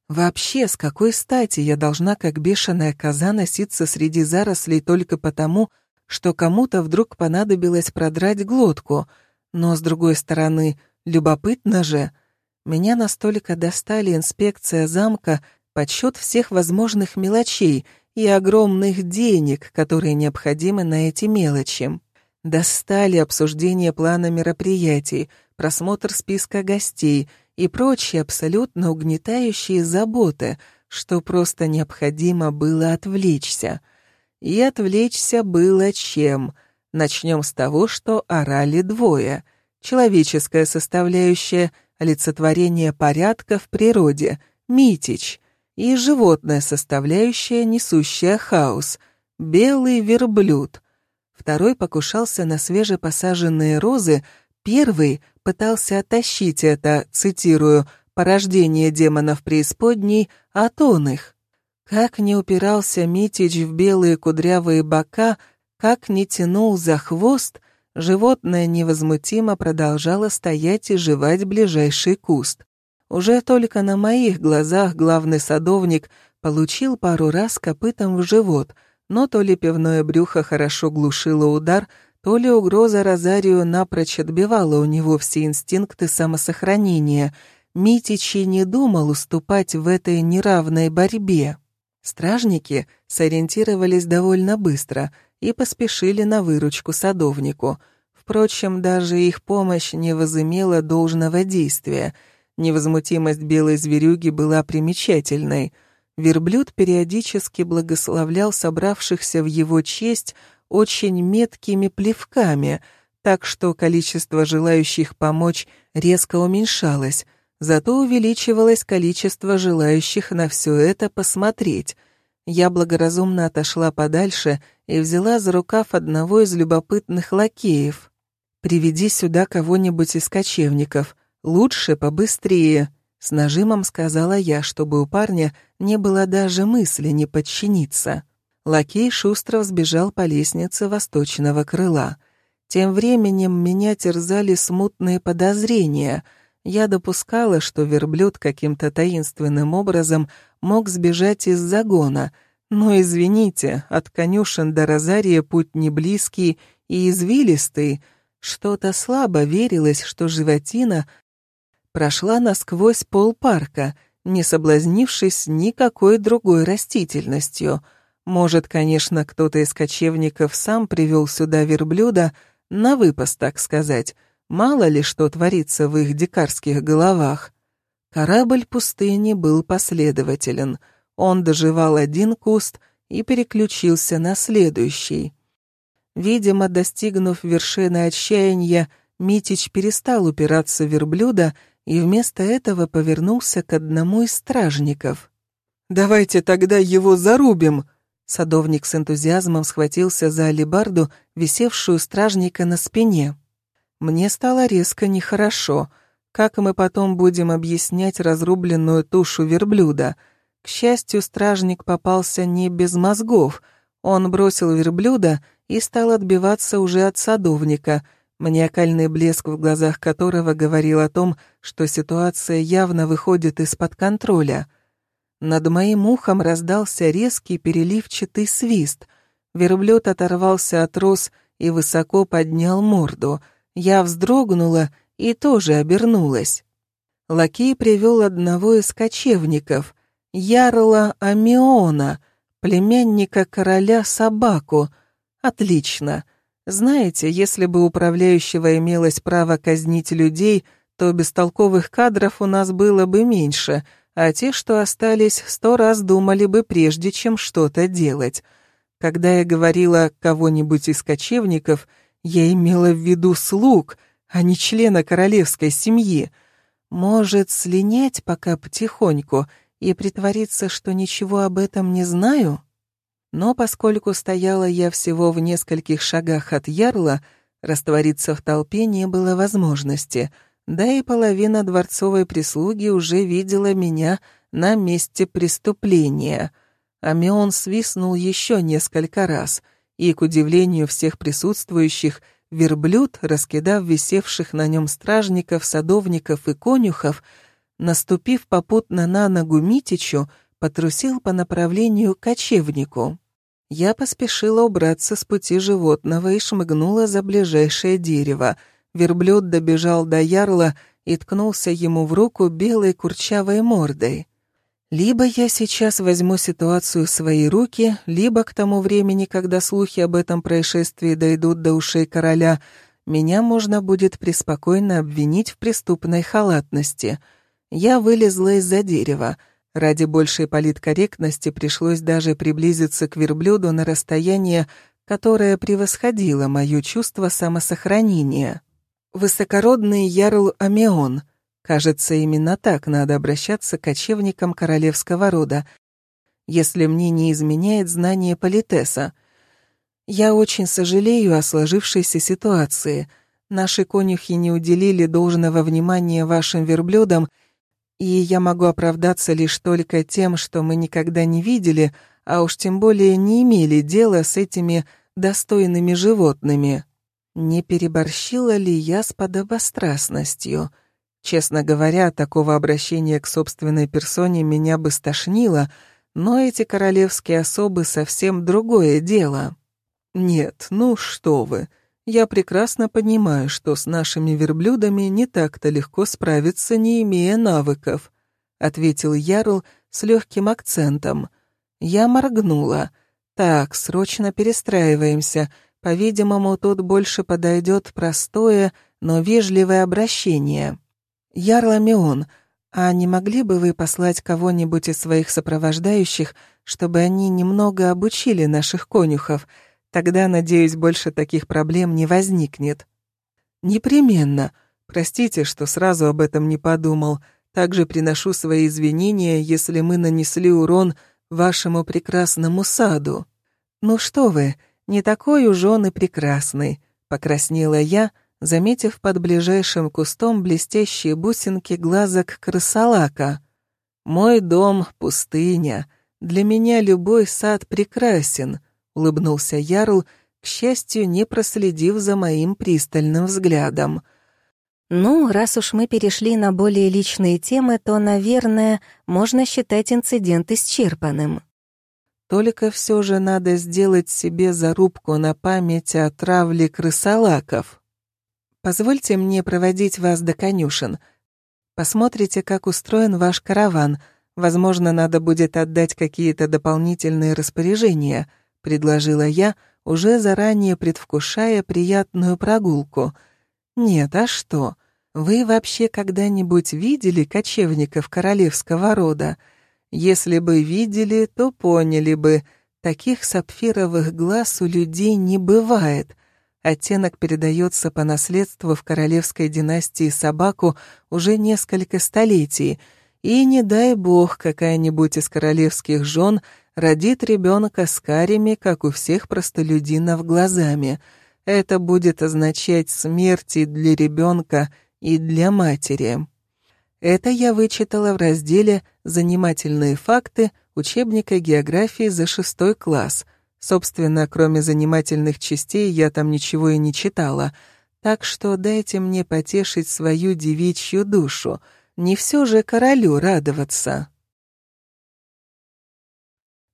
Вообще, с какой стати я должна, как бешеная коза, носиться среди зарослей только потому, что кому-то вдруг понадобилось продрать глотку? Но, с другой стороны, любопытно же. Меня настолько достали инспекция замка, подсчет всех возможных мелочей и огромных денег, которые необходимы на эти мелочи. Достали обсуждение плана мероприятий, просмотр списка гостей — и прочие абсолютно угнетающие заботы, что просто необходимо было отвлечься. И отвлечься было чем? Начнем с того, что орали двое. Человеческая составляющая, олицетворение порядка в природе, Митич, и животная составляющая, несущая хаос, белый верблюд. Второй покушался на свежепосаженные розы, первый пытался оттащить это, цитирую, «порождение демонов преисподней» от он их. Как не упирался Митич в белые кудрявые бока, как не тянул за хвост, животное невозмутимо продолжало стоять и жевать ближайший куст. Уже только на моих глазах главный садовник получил пару раз копытом в живот, но то ли пивное брюхо хорошо глушило удар, то ли угроза Розарию напрочь отбивала у него все инстинкты самосохранения. Митичи не думал уступать в этой неравной борьбе. Стражники сориентировались довольно быстро и поспешили на выручку садовнику. Впрочем, даже их помощь не возымела должного действия. Невозмутимость белой зверюги была примечательной. Верблюд периодически благословлял собравшихся в его честь очень меткими плевками, так что количество желающих помочь резко уменьшалось, зато увеличивалось количество желающих на все это посмотреть. Я благоразумно отошла подальше и взяла за рукав одного из любопытных лакеев. «Приведи сюда кого-нибудь из кочевников, лучше побыстрее», — с нажимом сказала я, чтобы у парня не было даже мысли не подчиниться. Лакей шустро взбежал по лестнице восточного крыла. Тем временем меня терзали смутные подозрения. Я допускала, что верблюд каким-то таинственным образом мог сбежать из загона. Но, извините, от конюшен до Розария путь не близкий и извилистый. Что-то слабо верилось, что животина прошла насквозь полпарка, не соблазнившись никакой другой растительностью — может, конечно, кто-то из кочевников сам привел сюда верблюда, на выпас, так сказать. Мало ли что творится в их дикарских головах. Корабль пустыни был последователен. Он доживал один куст и переключился на следующий. Видимо, достигнув вершины отчаяния, Митич перестал упираться в верблюда и вместо этого повернулся к одному из стражников. «Давайте тогда его зарубим!» Садовник с энтузиазмом схватился за алебарду, висевшую стражника на спине. Мне стало резко нехорошо. Как мы потом будем объяснять разрубленную тушу верблюда? К счастью, стражник попался не без мозгов. Он бросил верблюда и стал отбиваться уже от садовника, маниакальный блеск в глазах которого говорил о том, что ситуация явно выходит из-под контроля. Над моим ухом раздался резкий переливчатый свист. Верблюд оторвался от роз и высоко поднял морду. Я вздрогнула и тоже обернулась. Лакей привел одного из кочевников, Ярла Амиона, племянника короля собаку — Отлично. Знаете, если бы управляющего имелось право казнить людей, то бестолковых кадров у нас было бы меньше, а те, что остались, сто раз думали бы прежде, чем что-то делать. Когда я говорила кого-нибудь из кочевников, я имела в виду слуг, а не члена королевской семьи. Может, слинять пока потихоньку и притвориться, что ничего об этом не знаю?» Но поскольку стояла я всего в нескольких шагах от ярла, раствориться в толпе не было возможности, да и половина дворцовой прислуги уже видела меня на месте преступления. Амион свистнул еще несколько раз, и, к удивлению всех присутствующих, верблюд, раскидав висевших на нем стражников, садовников и конюхов, наступив попутно на ногу Митичу, потрусил по направлению к кочевнику. Я поспешила убраться с пути животного и шмыгнула за ближайшее дерево. Верблюд добежал до ярла и ткнулся ему в руку белой курчавой мордой. Либо я сейчас возьму ситуацию в свои руки, либо к тому времени, когда слухи об этом происшествии дойдут до ушей короля, меня можно будет преспокойно обвинить в преступной халатности. Я вылезла из-за дерева — Ради большей политкорректности пришлось даже приблизиться к верблюду на расстояние, которое превосходило мое чувство самосохранения. Высокородный ярл Амеон. Кажется, именно так надо обращаться к кочевникам королевского рода, если мне не изменяет знание политеса. Я очень сожалею о сложившейся ситуации. Наши конюхи не уделили должного внимания вашим верблюдам — и я могу оправдаться лишь только тем, что мы никогда не видели, а уж тем более не имели дела с этими достойными животными. Не переборщила ли я с подобострастностью? Честно говоря, такого обращения к собственной персоне меня бы стошнило, но эти королевские особы совсем другое дело. Нет, ну что вы, я прекрасно понимаю, что с нашими верблюдами не так-то легко справиться, не имея навыков», — ответил Ярл с легким акцентом. Я моргнула. «Так, срочно перестраиваемся. По-видимому, тут больше подойдет простое, но вежливое обращение. Ярл Амион, а не могли бы вы послать кого-нибудь из своих сопровождающих, чтобы они немного обучили наших конюхов?» Тогда, надеюсь, больше таких проблем не возникнет. Непременно. Простите, что сразу об этом не подумал. Также приношу свои извинения, если мы нанесли урон вашему прекрасному саду. Ну что вы, не такой уж он и прекрасный, покраснела я, заметив под ближайшим кустом блестящие бусинки глазок крысолака. Мой дом — пустыня. Для меня любой сад прекрасен улыбнулся Ярл, к счастью, не проследив за моим пристальным взглядом. «Ну, раз уж мы перешли на более личные темы, то, наверное, можно считать инцидент исчерпанным». «Только все же надо сделать себе зарубку на память о травле крысолаков. Позвольте мне проводить вас до конюшен. Посмотрите, как устроен ваш караван. Возможно, надо будет отдать какие-то дополнительные распоряжения», — предложила я, уже заранее предвкушая приятную прогулку. Нет, а что? Вы вообще когда-нибудь видели кочевников королевского рода? Если бы видели, то поняли бы, таких сапфировых глаз у людей не бывает. Оттенок передается по наследству в королевской династии собаку уже несколько столетий, и не дай бог какая-нибудь из королевских жен родит ребенка с карими, как у всех простолюдинов, глазами. Это будет означать смерть и для ребенка, и для матери. Это я вычитала в разделе «Занимательные факты» учебника географии за шестой класс. Собственно, кроме занимательных частей, я там ничего и не читала. Так что дайте мне потешить свою девичью душу. Не все же королю радоваться.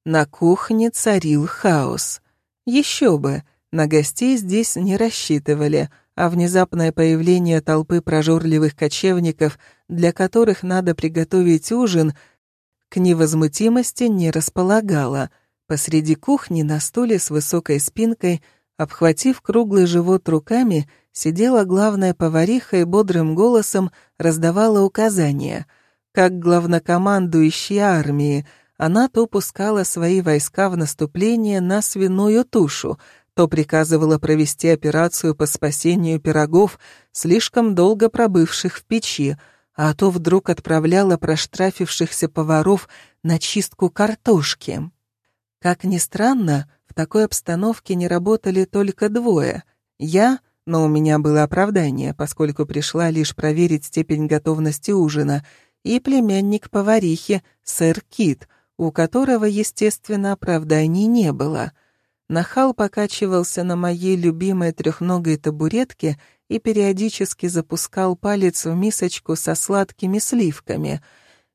На кухне царил хаос. Еще бы, на гостей здесь не рассчитывали, а внезапное появление толпы прожорливых кочевников, для которых надо приготовить ужин, к невозмутимости не располагало. Посреди кухни на стуле с высокой спинкой, обхватив круглый живот руками, сидела главная повариха и бодрым голосом раздавала указания. Как главнокомандующий армии — она то пускала свои войска в наступление на свиную тушу, то приказывала провести операцию по спасению пирогов, слишком долго пробывших в печи, а то вдруг отправляла проштрафившихся поваров на чистку картошки. Как ни странно, в такой обстановке не работали только двое. Я, но у меня было оправдание, поскольку пришла лишь проверить степень готовности ужина, и племянник поварихи, сэр Кит — у которого, естественно, оправданий не было. Нахал покачивался на моей любимой трехногой табуретке и периодически запускал палец в мисочку со сладкими сливками.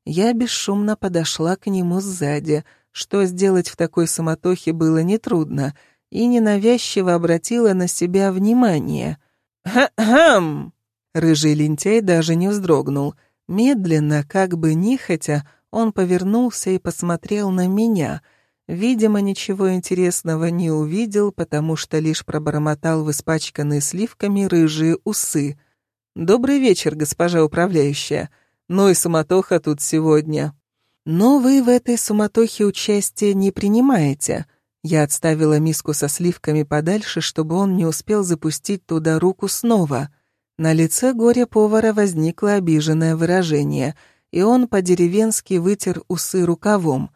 Я бесшумно подошла к нему сзади, что сделать в такой суматохе было нетрудно, и ненавязчиво обратила на себя внимание. «Хм!» Рыжий лентяй даже не вздрогнул. Медленно, как бы нехотя, он повернулся и посмотрел на меня. Видимо, ничего интересного не увидел, потому что лишь пробормотал в испачканные сливками рыжие усы. «Добрый вечер, госпожа управляющая. Ну и суматоха тут сегодня». «Но вы в этой суматохе участия не принимаете». Я отставила миску со сливками подальше, чтобы он не успел запустить туда руку снова. На лице горя-повара возникло обиженное выражение — и он по-деревенски вытер усы рукавом.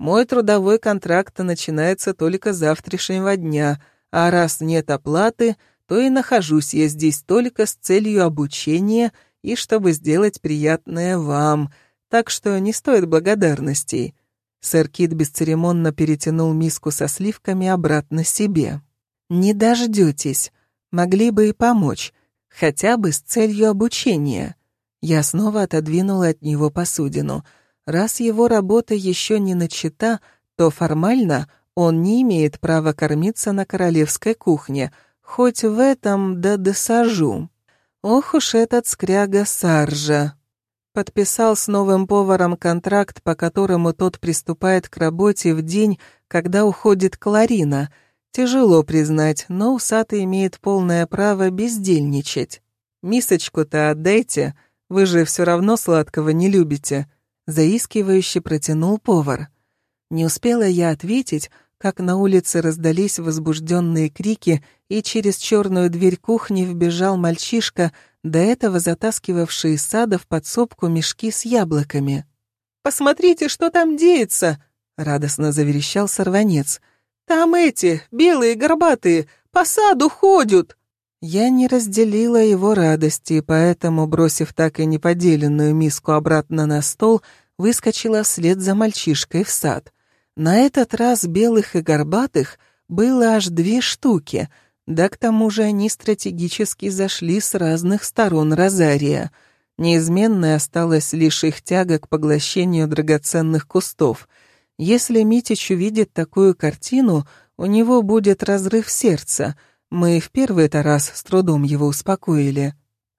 «Мой трудовой контракт начинается только завтрашнего дня, а раз нет оплаты, то и нахожусь я здесь только с целью обучения и чтобы сделать приятное вам, так что не стоит благодарностей». Сэр Кит бесцеремонно перетянул миску со сливками обратно себе. «Не дождетесь. Могли бы и помочь, хотя бы с целью обучения». Я снова отодвинула от него посудину. Раз его работа еще не начата, то формально он не имеет права кормиться на королевской кухне, хоть в этом да досажу. Ох уж этот скряга Саржа. Подписал с новым поваром контракт, по которому тот приступает к работе в день, когда уходит Кларина. Тяжело признать, но усатый имеет полное право бездельничать. «Мисочку-то отдайте», вы же все равно сладкого не любите», — заискивающе протянул повар. Не успела я ответить, как на улице раздались возбужденные крики, и через черную дверь кухни вбежал мальчишка, до этого затаскивавший из сада в подсобку мешки с яблоками. «Посмотрите, что там деется!» — радостно заверещал сорванец. «Там эти, белые, горбатые, по саду ходят!» Я не разделила его радости, поэтому, бросив так и неподеленную миску обратно на стол, выскочила вслед за мальчишкой в сад. На этот раз белых и горбатых было аж две штуки, да к тому же они стратегически зашли с разных сторон Розария. Неизменной осталась лишь их тяга к поглощению драгоценных кустов. Если Митич увидит такую картину, у него будет разрыв сердца — мы в первый-то раз с трудом его успокоили.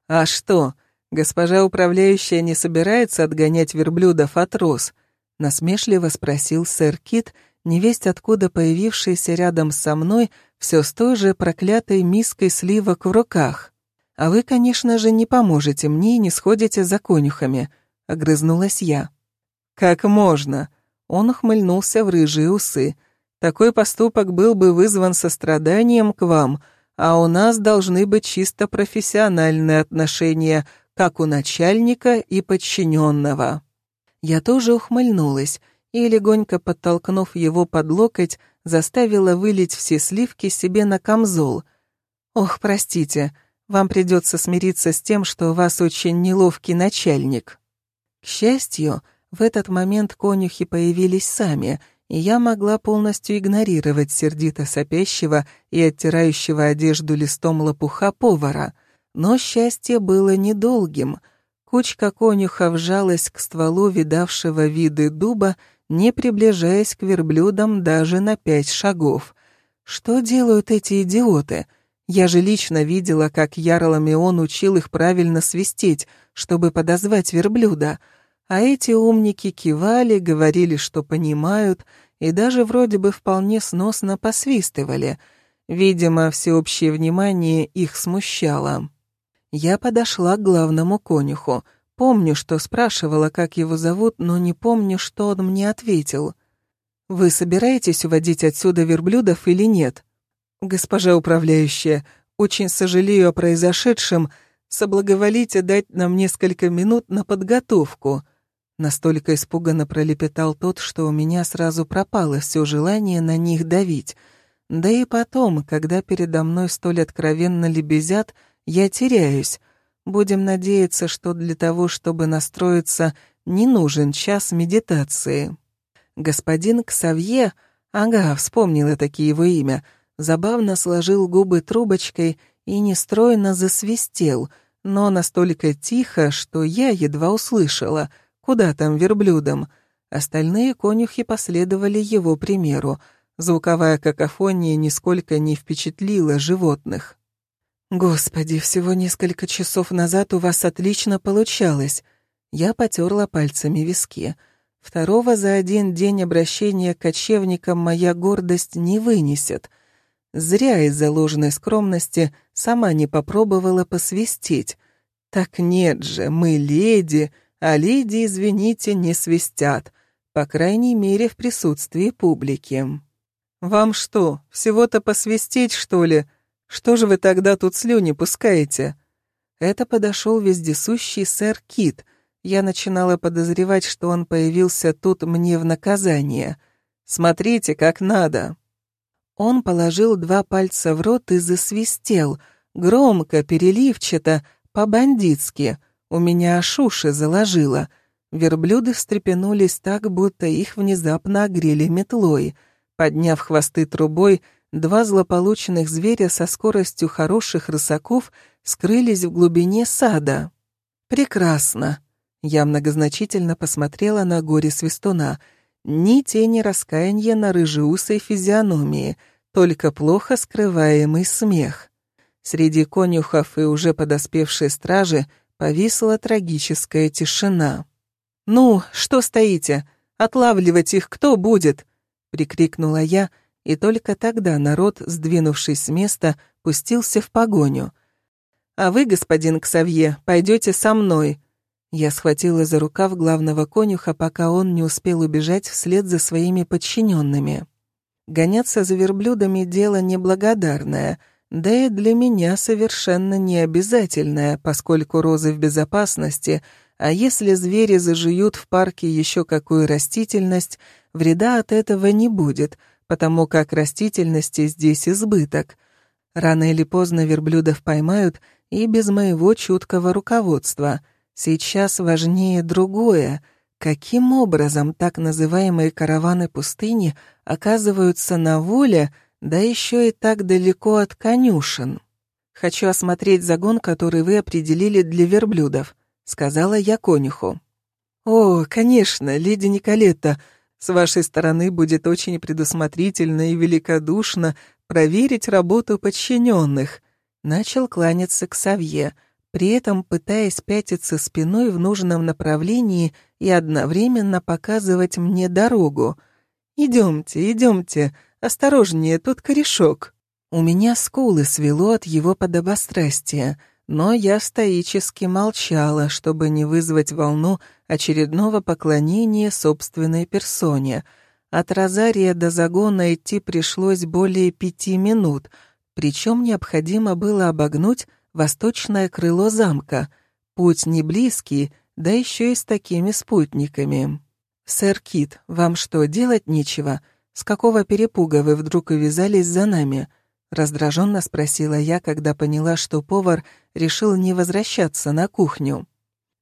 А что, госпожа управляющая не собирается отгонять верблюдов от роз? Насмешливо спросил сэр Кит, невесть откуда появившийся рядом со мной все с той же проклятой миской сливок в руках. А вы, конечно же, не поможете мне и не сходите за конюхами, огрызнулась я. Как можно? Он ухмыльнулся в рыжие усы. Такой поступок был бы вызван состраданием к вам, а у нас должны быть чисто профессиональные отношения, как у начальника и подчиненного. Я тоже ухмыльнулась и, легонько подтолкнув его под локоть, заставила вылить все сливки себе на камзол. «Ох, простите, вам придется смириться с тем, что у вас очень неловкий начальник». К счастью, в этот момент конюхи появились сами, и я могла полностью игнорировать сердито сопящего и оттирающего одежду листом лопуха повара. Но счастье было недолгим. Кучка конюха вжалась к стволу видавшего виды дуба не приближаясь к верблюдам даже на пять шагов. Что делают эти идиоты? Я же лично видела, как Ярламион учил их правильно свистеть, чтобы подозвать верблюда. А эти умники кивали, говорили, что понимают, и даже вроде бы вполне сносно посвистывали. Видимо, всеобщее внимание их смущало. Я подошла к главному конюху — Помню, что спрашивала, как его зовут, но не помню, что он мне ответил. «Вы собираетесь уводить отсюда верблюдов или нет?» «Госпожа управляющая, очень сожалею о произошедшем. Соблаговолите дать нам несколько минут на подготовку». Настолько испуганно пролепетал тот, что у меня сразу пропало все желание на них давить. Да и потом, когда передо мной столь откровенно лебезят, я теряюсь. Будем надеяться, что для того, чтобы настроиться, не нужен час медитации. Господин Ксавье, ага, вспомнил я таки его имя, забавно сложил губы трубочкой и нестройно засвистел, но настолько тихо, что я едва услышала, куда там верблюдом. Остальные конюхи последовали его примеру. Звуковая какофония нисколько не впечатлила животных. «Господи, всего несколько часов назад у вас отлично получалось». Я потерла пальцами виски. Второго за один день обращения к кочевникам моя гордость не вынесет. Зря из-за ложной скромности сама не попробовала посвистеть. Так нет же, мы леди, а леди, извините, не свистят. По крайней мере, в присутствии публики. «Вам что, всего-то посвистеть, что ли?» Что же вы тогда тут слюни пускаете?» Это подошел вездесущий сэр Кит. Я начинала подозревать, что он появился тут мне в наказание. «Смотрите, как надо!» Он положил два пальца в рот и засвистел, громко, переливчато, по-бандитски. У меня аж уши заложило. Верблюды встрепенулись так, будто их внезапно огрели метлой. Подняв хвосты трубой, два злополученных зверя со скоростью хороших рысаков скрылись в глубине сада. «Прекрасно!» Я многозначительно посмотрела на горе свистуна. Ни тени раскаяния на рыжеусой физиономии, только плохо скрываемый смех. Среди конюхов и уже подоспевшей стражи повисла трагическая тишина. «Ну, что стоите? Отлавливать их кто будет?» — прикрикнула я, и только тогда народ, сдвинувшись с места, пустился в погоню. «А вы, господин Ксавье, пойдете со мной». Я схватила за рукав главного конюха, пока он не успел убежать вслед за своими подчиненными. Гоняться за верблюдами — дело неблагодарное, да и для меня совершенно необязательное, поскольку розы в безопасности, а если звери зажуют в парке еще какую растительность, вреда от этого не будет — потому как растительности здесь избыток. Рано или поздно верблюдов поймают и без моего чуткого руководства. Сейчас важнее другое. Каким образом так называемые караваны пустыни оказываются на воле, да еще и так далеко от конюшен? «Хочу осмотреть загон, который вы определили для верблюдов», — сказала я конюху. «О, конечно, леди Николетта, с вашей стороны будет очень предусмотрительно и великодушно проверить работу подчиненных. Начал кланяться к Савье, при этом пытаясь пятиться спиной в нужном направлении и одновременно показывать мне дорогу. «Идемте, идемте, осторожнее, тут корешок». У меня скулы свело от его подобострастия, но я стоически молчала, чтобы не вызвать волну очередного поклонения собственной персоне. От Розария до загона идти пришлось более пяти минут, причем необходимо было обогнуть восточное крыло замка. Путь не близкий, да еще и с такими спутниками. «Сэр Кит, вам что, делать нечего? С какого перепуга вы вдруг увязались за нами?» Раздраженно спросила я, когда поняла, что повар решил не возвращаться на кухню.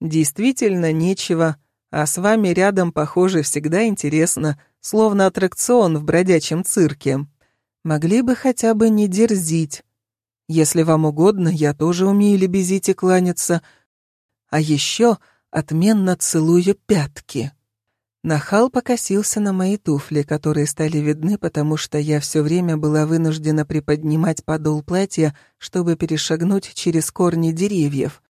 «Действительно нечего, а с вами рядом, похоже, всегда интересно, словно аттракцион в бродячем цирке. Могли бы хотя бы не дерзить. Если вам угодно, я тоже умею лебезить и кланяться. А еще отменно целую пятки». Нахал покосился на мои туфли, которые стали видны, потому что я все время была вынуждена приподнимать подол платья, чтобы перешагнуть через корни деревьев.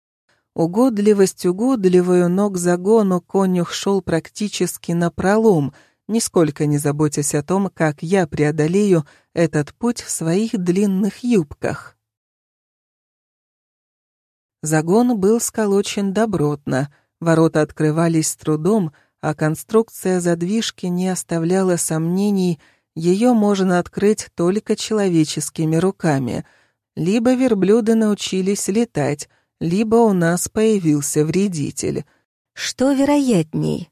Угодливость угодливую, но к загону конюх шел практически напролом, нисколько не заботясь о том, как я преодолею этот путь в своих длинных юбках. Загон был сколочен добротно, ворота открывались с трудом, а конструкция задвижки не оставляла сомнений, ее можно открыть только человеческими руками. Либо верблюды научились летать, либо у нас появился вредитель. Что вероятней?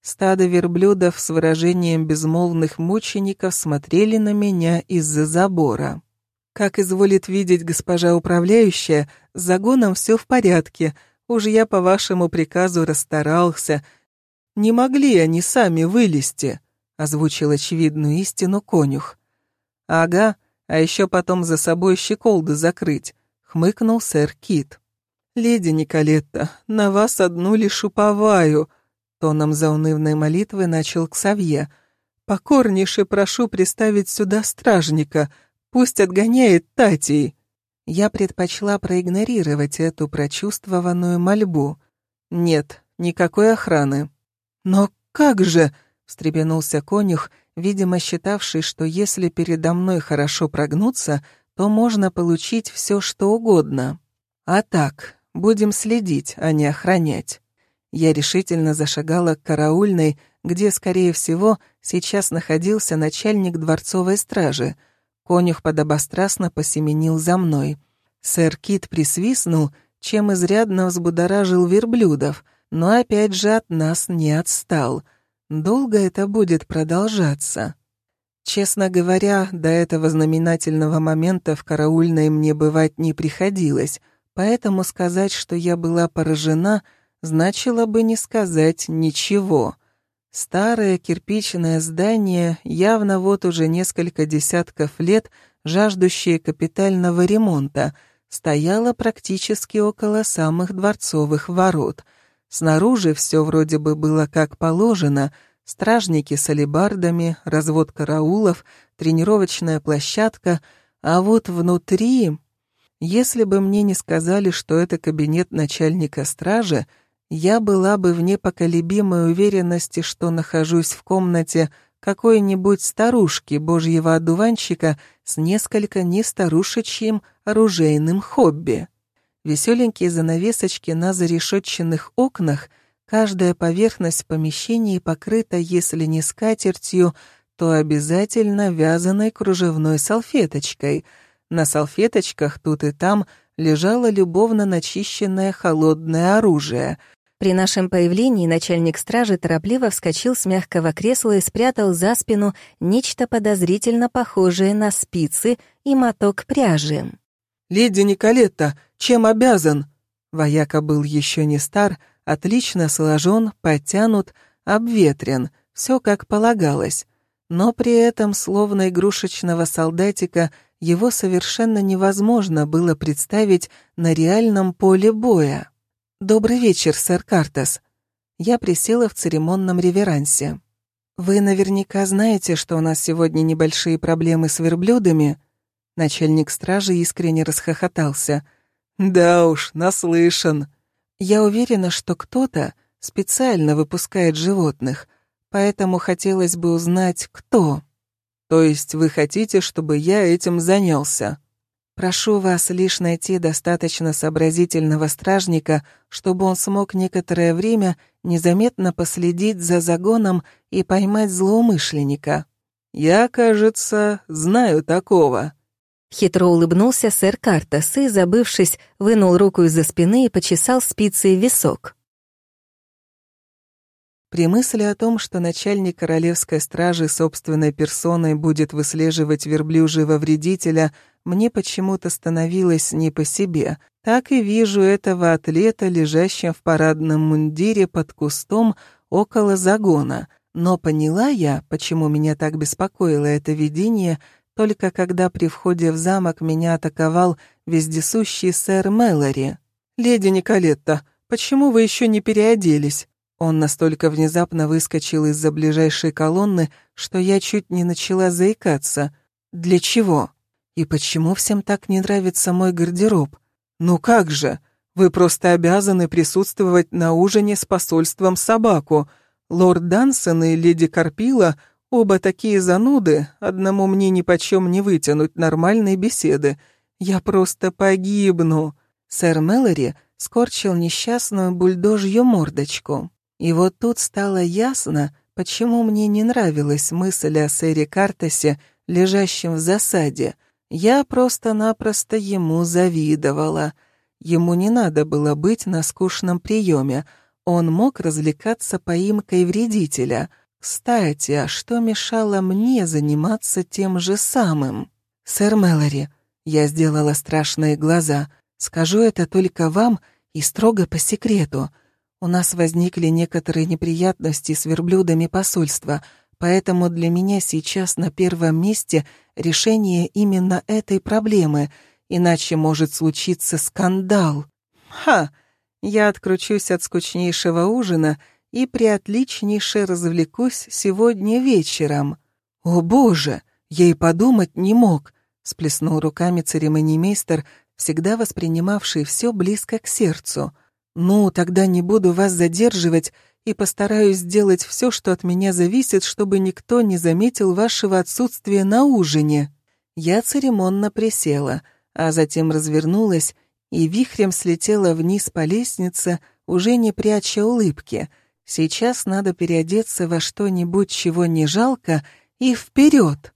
Стадо верблюдов с выражением безмолвных мучеников смотрели на меня из-за забора. Как изволит видеть госпожа управляющая, с загоном все в порядке. Уж я по вашему приказу расстарался — не могли они сами вылезти», — озвучил очевидную истину конюх. «Ага, а еще потом за собой щеколды закрыть», — хмыкнул сэр Кит. «Леди Николетта, на вас одну лишь уповаю», — тоном заунывной молитвы начал Ксавье. «Покорнейше прошу приставить сюда стражника, пусть отгоняет Татей». Я предпочла проигнорировать эту прочувствованную мольбу. «Нет, никакой охраны. «Но как же?» — встрепенулся конюх, видимо, считавший, что если передо мной хорошо прогнуться, то можно получить все, что угодно. «А так, будем следить, а не охранять». Я решительно зашагала к караульной, где, скорее всего, сейчас находился начальник дворцовой стражи. Конюх подобострастно посеменил за мной. Сэр Кит присвистнул, чем изрядно взбудоражил верблюдов — но опять же от нас не отстал. Долго это будет продолжаться? Честно говоря, до этого знаменательного момента в караульной мне бывать не приходилось, поэтому сказать, что я была поражена, значило бы не сказать ничего. Старое кирпичное здание, явно вот уже несколько десятков лет, жаждущее капитального ремонта, стояло практически около самых дворцовых ворот — Снаружи все вроде бы было как положено, стражники с алебардами, развод караулов, тренировочная площадка, а вот внутри... Если бы мне не сказали, что это кабинет начальника стражи, я была бы в непоколебимой уверенности, что нахожусь в комнате какой-нибудь старушки божьего одуванчика с несколько нестарушечьим оружейным хобби веселенькие занавесочки на зарешетченных окнах, каждая поверхность в помещении покрыта, если не скатертью, то обязательно вязаной кружевной салфеточкой. На салфеточках тут и там лежало любовно начищенное холодное оружие. При нашем появлении начальник стражи торопливо вскочил с мягкого кресла и спрятал за спину нечто подозрительно похожее на спицы и моток пряжи. «Леди Николетта, чем обязан?» Вояка был еще не стар, отлично сложен, подтянут, обветрен, все как полагалось. Но при этом, словно игрушечного солдатика, его совершенно невозможно было представить на реальном поле боя. «Добрый вечер, сэр Картас». Я присела в церемонном реверансе. «Вы наверняка знаете, что у нас сегодня небольшие проблемы с верблюдами?» Начальник стражи искренне расхохотался. «Да уж, наслышан. Я уверена, что кто-то специально выпускает животных, поэтому хотелось бы узнать, кто». То есть вы хотите, чтобы я этим занялся? Прошу вас лишь найти достаточно сообразительного стражника, чтобы он смог некоторое время незаметно последить за загоном и поймать злоумышленника. Я, кажется, знаю такого. Хитро улыбнулся сэр Картас и, забывшись, вынул руку из-за спины и почесал спицей висок. При мысли о том, что начальник королевской стражи собственной персоной будет выслеживать верблюжьего вредителя, мне почему-то становилось не по себе. Так и вижу этого атлета, лежащим в парадном мундире под кустом около загона. Но поняла я, почему меня так беспокоило это видение, только когда при входе в замок меня атаковал вездесущий сэр Мэлори. «Леди Николетта, почему вы еще не переоделись?» Он настолько внезапно выскочил из-за ближайшей колонны, что я чуть не начала заикаться. Для чего? И почему всем так не нравится мой гардероб? Ну как же? Вы просто обязаны присутствовать на ужине с посольством собаку. Лорд Дансон и леди Карпила оба такие зануды, одному мне нипочем не вытянуть нормальной беседы. Я просто погибну. Сэр Мэлори скорчил несчастную бульдожью мордочку. И вот тут стало ясно, почему мне не нравилась мысль о сэре Картасе, лежащем в засаде. Я просто-напросто ему завидовала. Ему не надо было быть на скучном приеме. Он мог развлекаться поимкой вредителя. Кстати, а что мешало мне заниматься тем же самым? Сэр Мэлори, я сделала страшные глаза. Скажу это только вам и строго по секрету — у нас возникли некоторые неприятности с верблюдами посольства, поэтому для меня сейчас на первом месте решение именно этой проблемы, иначе может случиться скандал. Ха! Я откручусь от скучнейшего ужина и приотличнейше развлекусь сегодня вечером. О боже, я и подумать не мог, сплеснул руками церемонимейстер, всегда воспринимавший все близко к сердцу — «Ну, тогда не буду вас задерживать и постараюсь сделать все, что от меня зависит, чтобы никто не заметил вашего отсутствия на ужине». Я церемонно присела, а затем развернулась и вихрем слетела вниз по лестнице, уже не пряча улыбки. Сейчас надо переодеться во что-нибудь, чего не жалко, и вперед.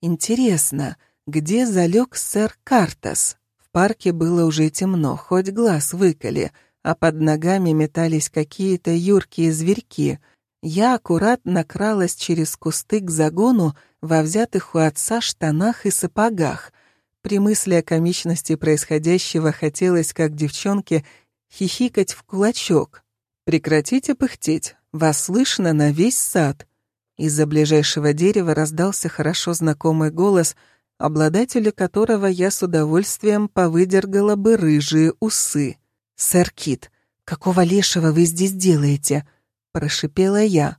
Интересно, где залег сэр Картас? В парке было уже темно, хоть глаз выколи — а под ногами метались какие-то юркие зверьки. Я аккуратно кралась через кусты к загону во взятых у отца штанах и сапогах. При мысли о комичности происходящего хотелось, как девчонке, хихикать в кулачок. «Прекратите пыхтеть, вас слышно на весь сад». Из-за ближайшего дерева раздался хорошо знакомый голос, обладателю которого я с удовольствием повыдергала бы рыжие усы. «Сэр Кит, какого лешего вы здесь делаете?» — прошипела я.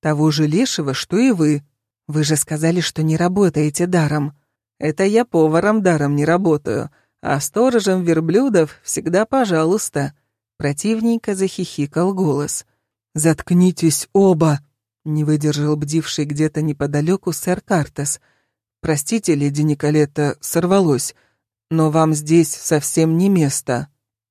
«Того же лешего, что и вы. Вы же сказали, что не работаете даром». «Это я поваром даром не работаю, а сторожем верблюдов всегда пожалуйста». Противненько захихикал голос. «Заткнитесь оба!» — не выдержал бдивший где-то неподалеку сэр Картес. «Простите, леди Николета, сорвалось, но вам здесь совсем не место».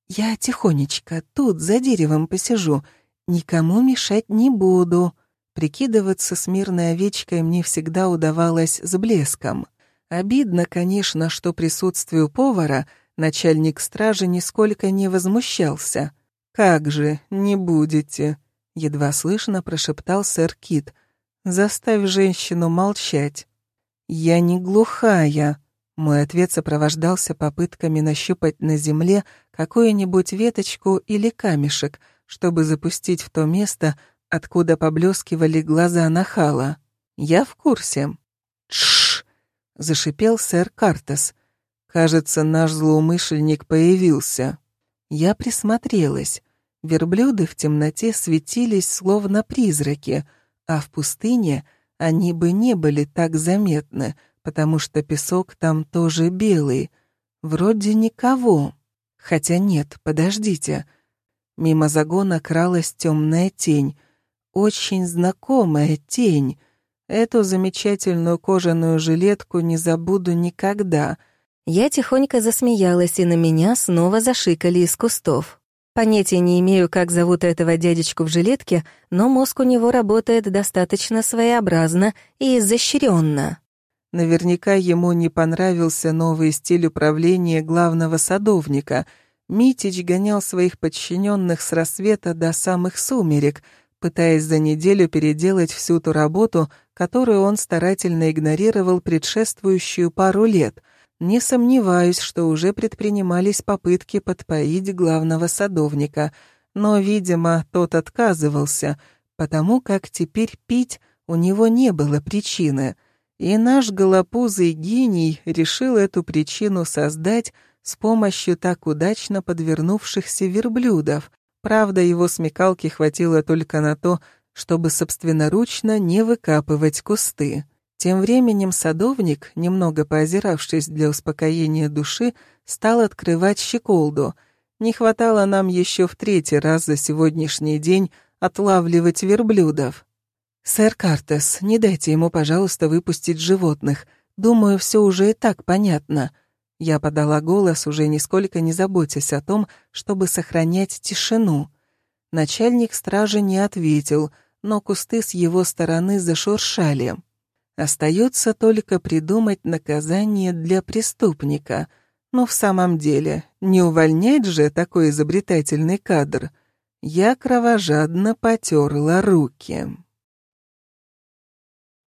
«Я тихонечко тут за деревом посижу, никому мешать не буду». Прикидываться смирной овечкой мне всегда удавалось с блеском. Обидно, конечно, что присутствию повара начальник стражи нисколько не возмущался. «Как же, не будете?» — едва слышно прошептал сэр Кит. «Заставь женщину молчать». «Я не глухая», мой ответ сопровождался попытками нащупать на земле какую-нибудь веточку или камешек, чтобы запустить в то место, откуда поблескивали глаза нахала. «Я в курсе». «Тш!» — зашипел сэр Картес. «Кажется, наш злоумышленник появился». Я присмотрелась. Верблюды в темноте светились, словно призраки, а в пустыне они бы не были так заметны, потому что песок там тоже белый. Вроде никого. Хотя нет, подождите. Мимо загона кралась темная тень. Очень знакомая тень. Эту замечательную кожаную жилетку не забуду никогда. Я тихонько засмеялась, и на меня снова зашикали из кустов. Понятия не имею, как зовут этого дядечку в жилетке, но мозг у него работает достаточно своеобразно и изощренно. Наверняка ему не понравился новый стиль управления главного садовника. Митич гонял своих подчиненных с рассвета до самых сумерек, пытаясь за неделю переделать всю ту работу, которую он старательно игнорировал предшествующую пару лет. Не сомневаюсь, что уже предпринимались попытки подпоить главного садовника, но, видимо, тот отказывался, потому как теперь пить у него не было причины. И наш голопузый гений решил эту причину создать с помощью так удачно подвернувшихся верблюдов. Правда, его смекалки хватило только на то, чтобы собственноручно не выкапывать кусты. Тем временем садовник, немного поозиравшись для успокоения души, стал открывать щеколду. Не хватало нам еще в третий раз за сегодняшний день отлавливать верблюдов. «Сэр Картес, не дайте ему, пожалуйста, выпустить животных. Думаю, все уже и так понятно». Я подала голос, уже нисколько не заботясь о том, чтобы сохранять тишину. Начальник стражи не ответил, но кусты с его стороны зашуршали. Остается только придумать наказание для преступника. Но в самом деле, не увольнять же такой изобретательный кадр. Я кровожадно потерла руки.